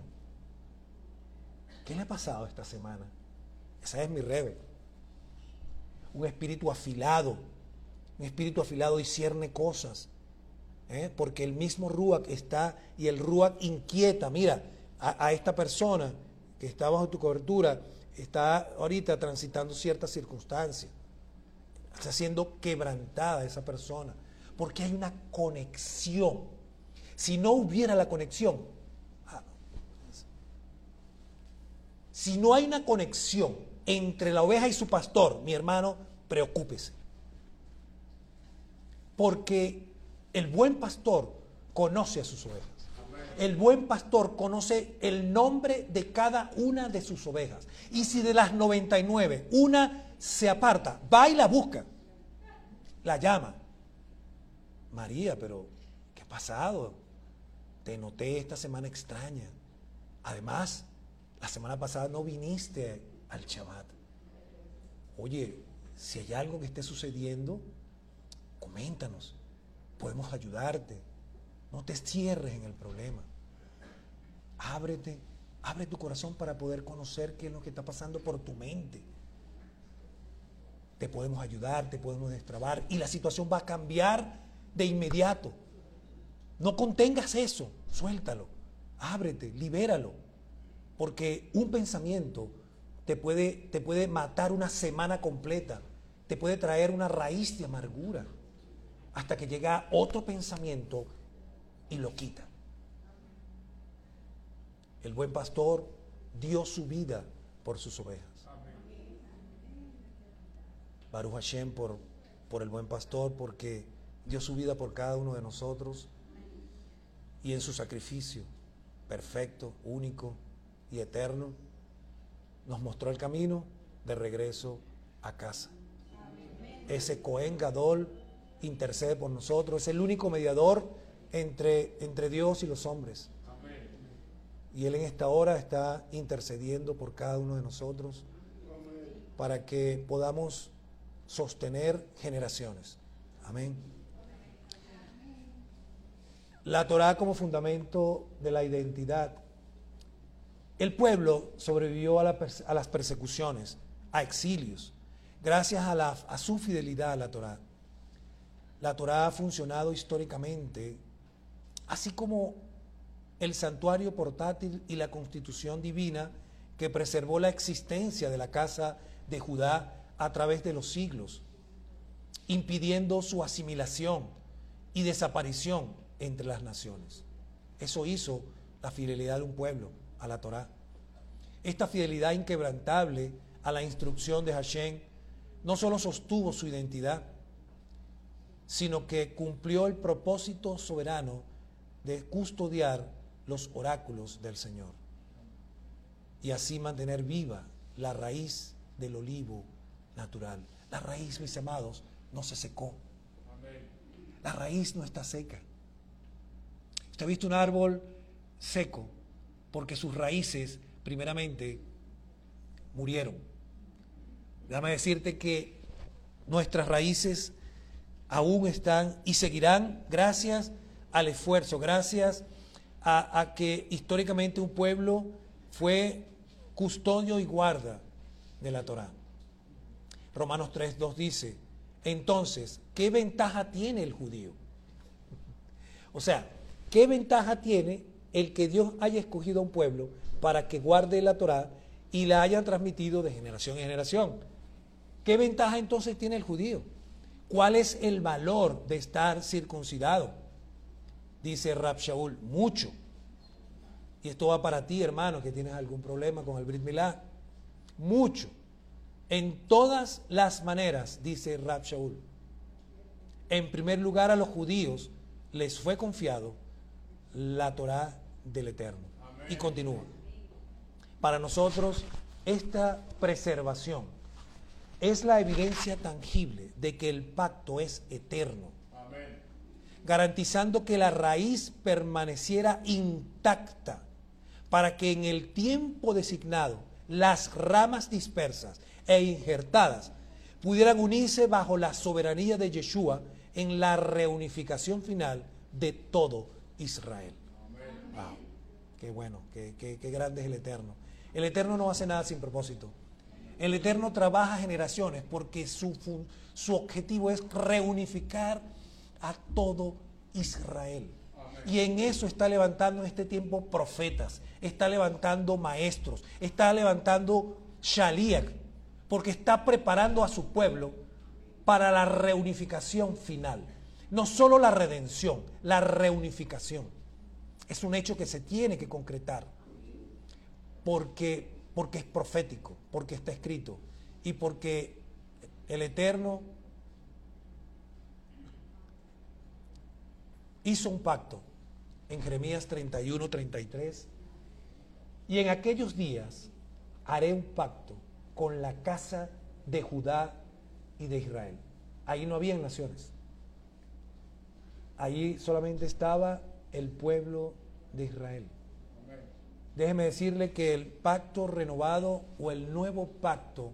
¿Qué le ha pasado esta semana? Esa es mi rebe. Un espíritu afilado. Un espíritu afilado discierne cosas ¿eh? porque el mismo Ruach está y el Ruach inquieta, mira, a, esta persona que está bajo tu cobertura, está ahorita transitando ciertas circunstancias, está siendo quebrantada esa persona, porque hay una conexión. Si no hubiera la conexión, ah, si no hay una conexión entre la oveja y su pastor, mi hermano, preocúpese. Porque el buen pastor conoce a sus ovejas. El buen pastor conoce el nombre de cada una de sus ovejas. Y si de las 99 una se aparta, va y la busca, la llama. María, pero ¿qué ha pasado? Te noté esta semana extraña. Además, la semana pasada no viniste al Shabbat. Oye, si hay algo que esté sucediendo, coméntanos podemos ayudarte. No te cierres en el problema. Ábrete, abre tu corazón para poder conocer qué es lo que está pasando por tu mente. Te podemos ayudar, te podemos destrabar y la situación va a cambiar de inmediato. No contengas eso, suéltalo, ábrete, libéralo. Porque un pensamiento te puede, te puede matar una semana completa, te puede traer una raíz de amargura hasta que llega otro pensamiento y lo quita. El buen pastor dio su vida por sus ovejas. Baruch Hashem por, por el buen pastor, porque dio su vida por cada uno de nosotros y en su sacrificio perfecto, único y eterno, nos mostró el camino de regreso a casa. Ese Cohen Gadol intercede por nosotros, es el único mediador entre, entre Dios y los hombres. Y Él en esta hora está intercediendo por cada uno de nosotros para que podamos sostener generaciones. Amén. La Torah como fundamento de la identidad. El pueblo sobrevivió a, a las persecuciones, a exilios, gracias a, la, a su fidelidad a la Torah. La Torah ha funcionado históricamente, así como el santuario portátil y la constitución divina que preservó la existencia de la casa de Judá a través de los siglos, impidiendo su asimilación y desaparición entre las naciones. Eso hizo la fidelidad de un pueblo a la Torá. Esta fidelidad inquebrantable a la instrucción de Hashem no solo sostuvo su identidad, sino que cumplió el propósito soberano de custodiar los oráculos del Señor y así mantener viva la raíz del olivo natural. La raíz, mis amados, no se secó. La raíz no está seca. Usted ha visto un árbol seco porque sus raíces, primeramente, murieron. Déjame decirte que nuestras raíces aún están y seguirán gracias al esfuerzo, gracias a, que históricamente un pueblo fue custodio y guarda de la Torá. Romanos 3.2 dice, entonces, ¿qué ventaja tiene el judío? O sea, ¿qué ventaja tiene el que Dios haya escogido a un pueblo para que guarde la Torá y la haya transmitido de generación en generación? ¿Qué ventaja entonces tiene el judío? ¿Cuál es el valor de estar circuncidado? Dice Rab Shaul, mucho. Y esto va para ti, hermano, que tienes algún problema con el Brit Milá. Mucho. En todas las maneras, dice Rab Shaul. En primer lugar, a los judíos les fue confiado la Torah del Eterno. Y continúa. Para nosotros, esta preservación es la evidencia tangible de que el pacto es eterno, garantizando que la raíz permaneciera intacta para que en el tiempo designado las ramas dispersas e injertadas pudieran unirse bajo la soberanía de Yeshua en la reunificación final de todo Israel. Qué bueno, qué, qué grande es el Eterno. El Eterno no hace nada sin propósito. El Eterno trabaja generaciones porque su, su objetivo es reunificar a todo Israel. Y en eso está levantando en este tiempo profetas, está levantando maestros, está levantando Shaliach, porque está preparando a su pueblo para la reunificación final. No solo la redención, la reunificación. Es un hecho que se tiene que concretar, porque porque es profético, porque está escrito y porque el Eterno hizo un pacto en Jeremías 31, 33. Y en aquellos días haré un pacto con la casa de Judá y de Israel. Ahí no había naciones. Ahí solamente estaba el pueblo de Israel. Déjeme decirle que el pacto renovado o el nuevo pacto,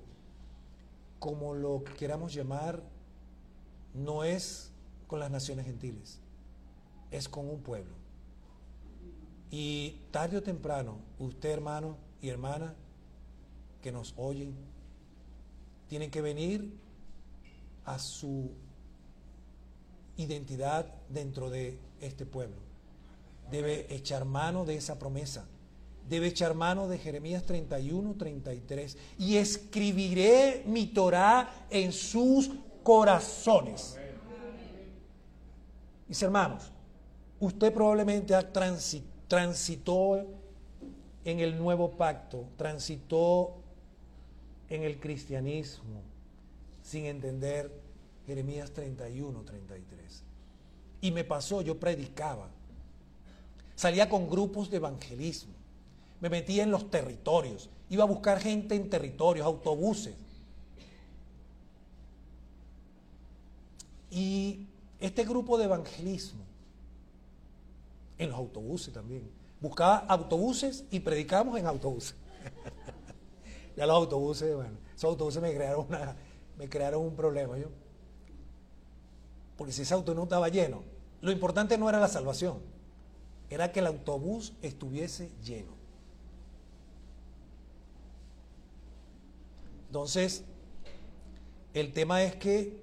como lo queramos llamar, no es con las naciones gentiles, es con un pueblo. Y tarde o temprano, usted hermano y hermana que nos oyen, tiene que venir a su identidad dentro de este pueblo. Debe echar mano de esa promesa debe echar mano de Jeremías 31, 33. Y escribiré mi Torah en sus corazones. Mis hermanos, usted probablemente transitó en el nuevo pacto, transitó en el cristianismo sin entender Jeremías 31, 33. Y me pasó, yo predicaba, salía con grupos de evangelismo me metía en los territorios, iba a buscar gente en territorios, autobuses. Y este grupo de evangelismo, en los autobuses también, buscaba autobuses y predicamos en autobuses. ya los autobuses, bueno, esos autobuses me crearon, una, me crearon un problema yo. Porque si ese auto no estaba lleno, lo importante no era la salvación, era que el autobús estuviese lleno. Entonces, el tema es que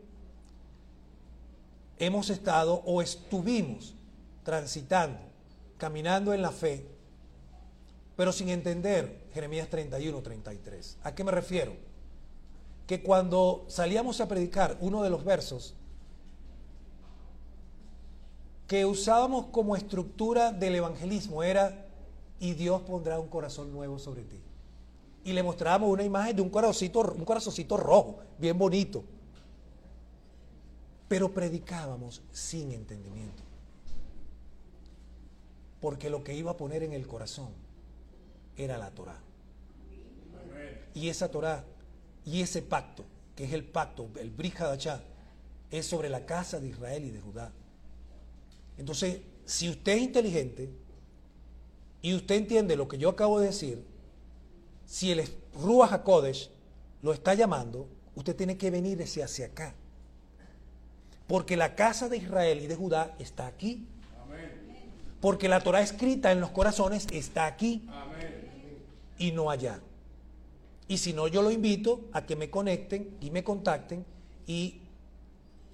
hemos estado o estuvimos transitando, caminando en la fe, pero sin entender Jeremías 31, 33. ¿A qué me refiero? Que cuando salíamos a predicar uno de los versos que usábamos como estructura del evangelismo era, y Dios pondrá un corazón nuevo sobre ti y le mostrábamos una imagen de un corazoncito, un corazoncito rojo, bien bonito. Pero predicábamos sin entendimiento. Porque lo que iba a poner en el corazón era la Torah. Y esa Torah Y ese pacto, que es el pacto, el Brit Hadashah, es sobre la casa de Israel y de Judá. Entonces, si usted es inteligente y usted entiende lo que yo acabo de decir, si el Ruach HaKodesh lo está llamando, usted tiene que venirse hacia acá. Porque la casa de Israel y de Judá está aquí. Porque la Torah escrita en los corazones está aquí. Y no allá. Y si no, yo lo invito a que me conecten y me contacten y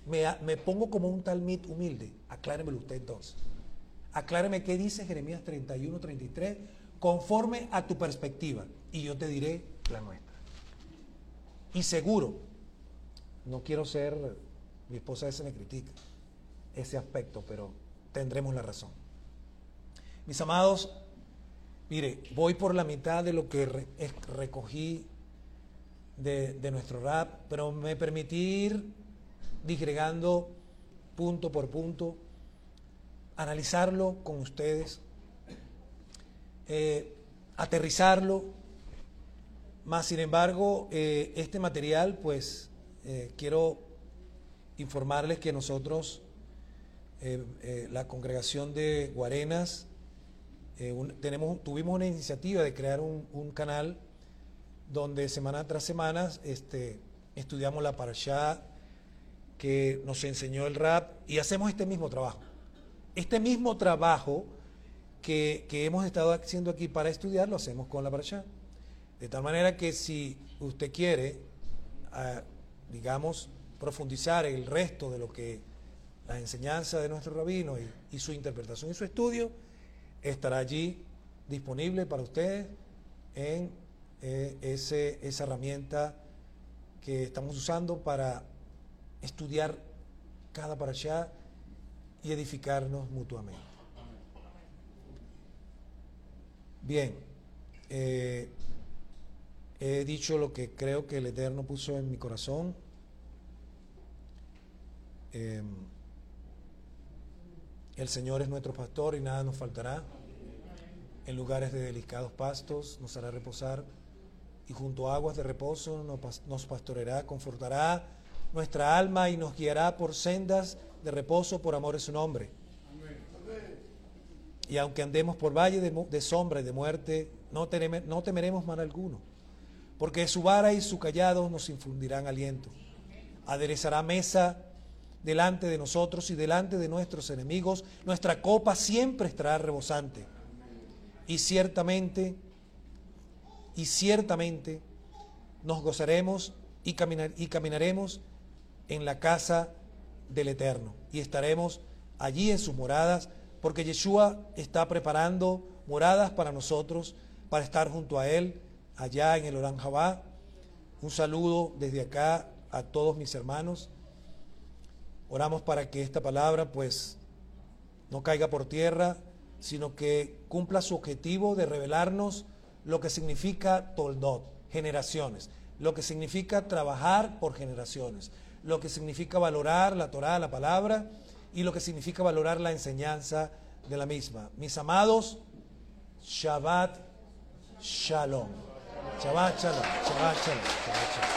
me, pongo como un talmid humilde. Acláremelo usted entonces. Acláreme qué dice Jeremías 31, 33, conforme a tu perspectiva. Y yo te diré la nuestra. Y seguro, no quiero ser, mi esposa a me critica ese aspecto, pero tendremos la razón. Mis amados, mire, voy por la mitad de lo que recogí de, de, nuestro rap, pero me permití ir disgregando punto por punto, analizarlo con ustedes, eh, aterrizarlo, más sin embargo, eh, este material, pues eh, quiero informarles que nosotros, la congregación de Guarenas, tenemos, tuvimos una iniciativa de crear un, canal donde semana tras semana este, estudiamos la parashá que nos enseñó el rap y hacemos este mismo trabajo. Este mismo trabajo que, hemos estado haciendo aquí para estudiar lo hacemos con la parasha. De tal manera que si usted quiere, ah, digamos, profundizar el resto de lo que la enseñanza de nuestro rabino y, su interpretación y su estudio, estará allí disponible para ustedes en eh, ese, esa herramienta que estamos usando para estudiar cada allá y edificarnos mutuamente. Bien, eh, he dicho lo que creo que el Eterno puso en mi corazón. Em, el Señor es nuestro pastor y nada nos faltará. En lugares de delicados pastos nos hará reposar y junto a aguas de reposo nos pastoreará, confortará nuestra alma y nos guiará por sendas de reposo por amor de su nombre. Y aunque andemos por valle de, sombra y de muerte, no, no temeremos mal alguno, porque su vara y su callado nos infundirán aliento. Aderezará mesa delante de nosotros y delante de nuestros enemigos. Nuestra copa siempre estará rebosante. Y ciertamente, y ciertamente nos gozaremos y, caminar, y caminaremos en la casa del Eterno y estaremos allí en sus moradas porque Yeshua está preparando moradas para nosotros para estar junto a Él allá en el Oranjabá. Un saludo desde acá a todos mis hermanos. Oramos para que esta palabra pues no caiga por tierra, sino que cumpla su objetivo de revelarnos lo que significa Toldot, generaciones, lo que significa trabajar por generaciones, lo que significa valorar la Torah, la palabra, y lo que significa valorar la enseñanza de la misma. Mis amados, Shabbat Shalom. Shabbat Shalom. Shabbat Shalom. Shabbat Shalom.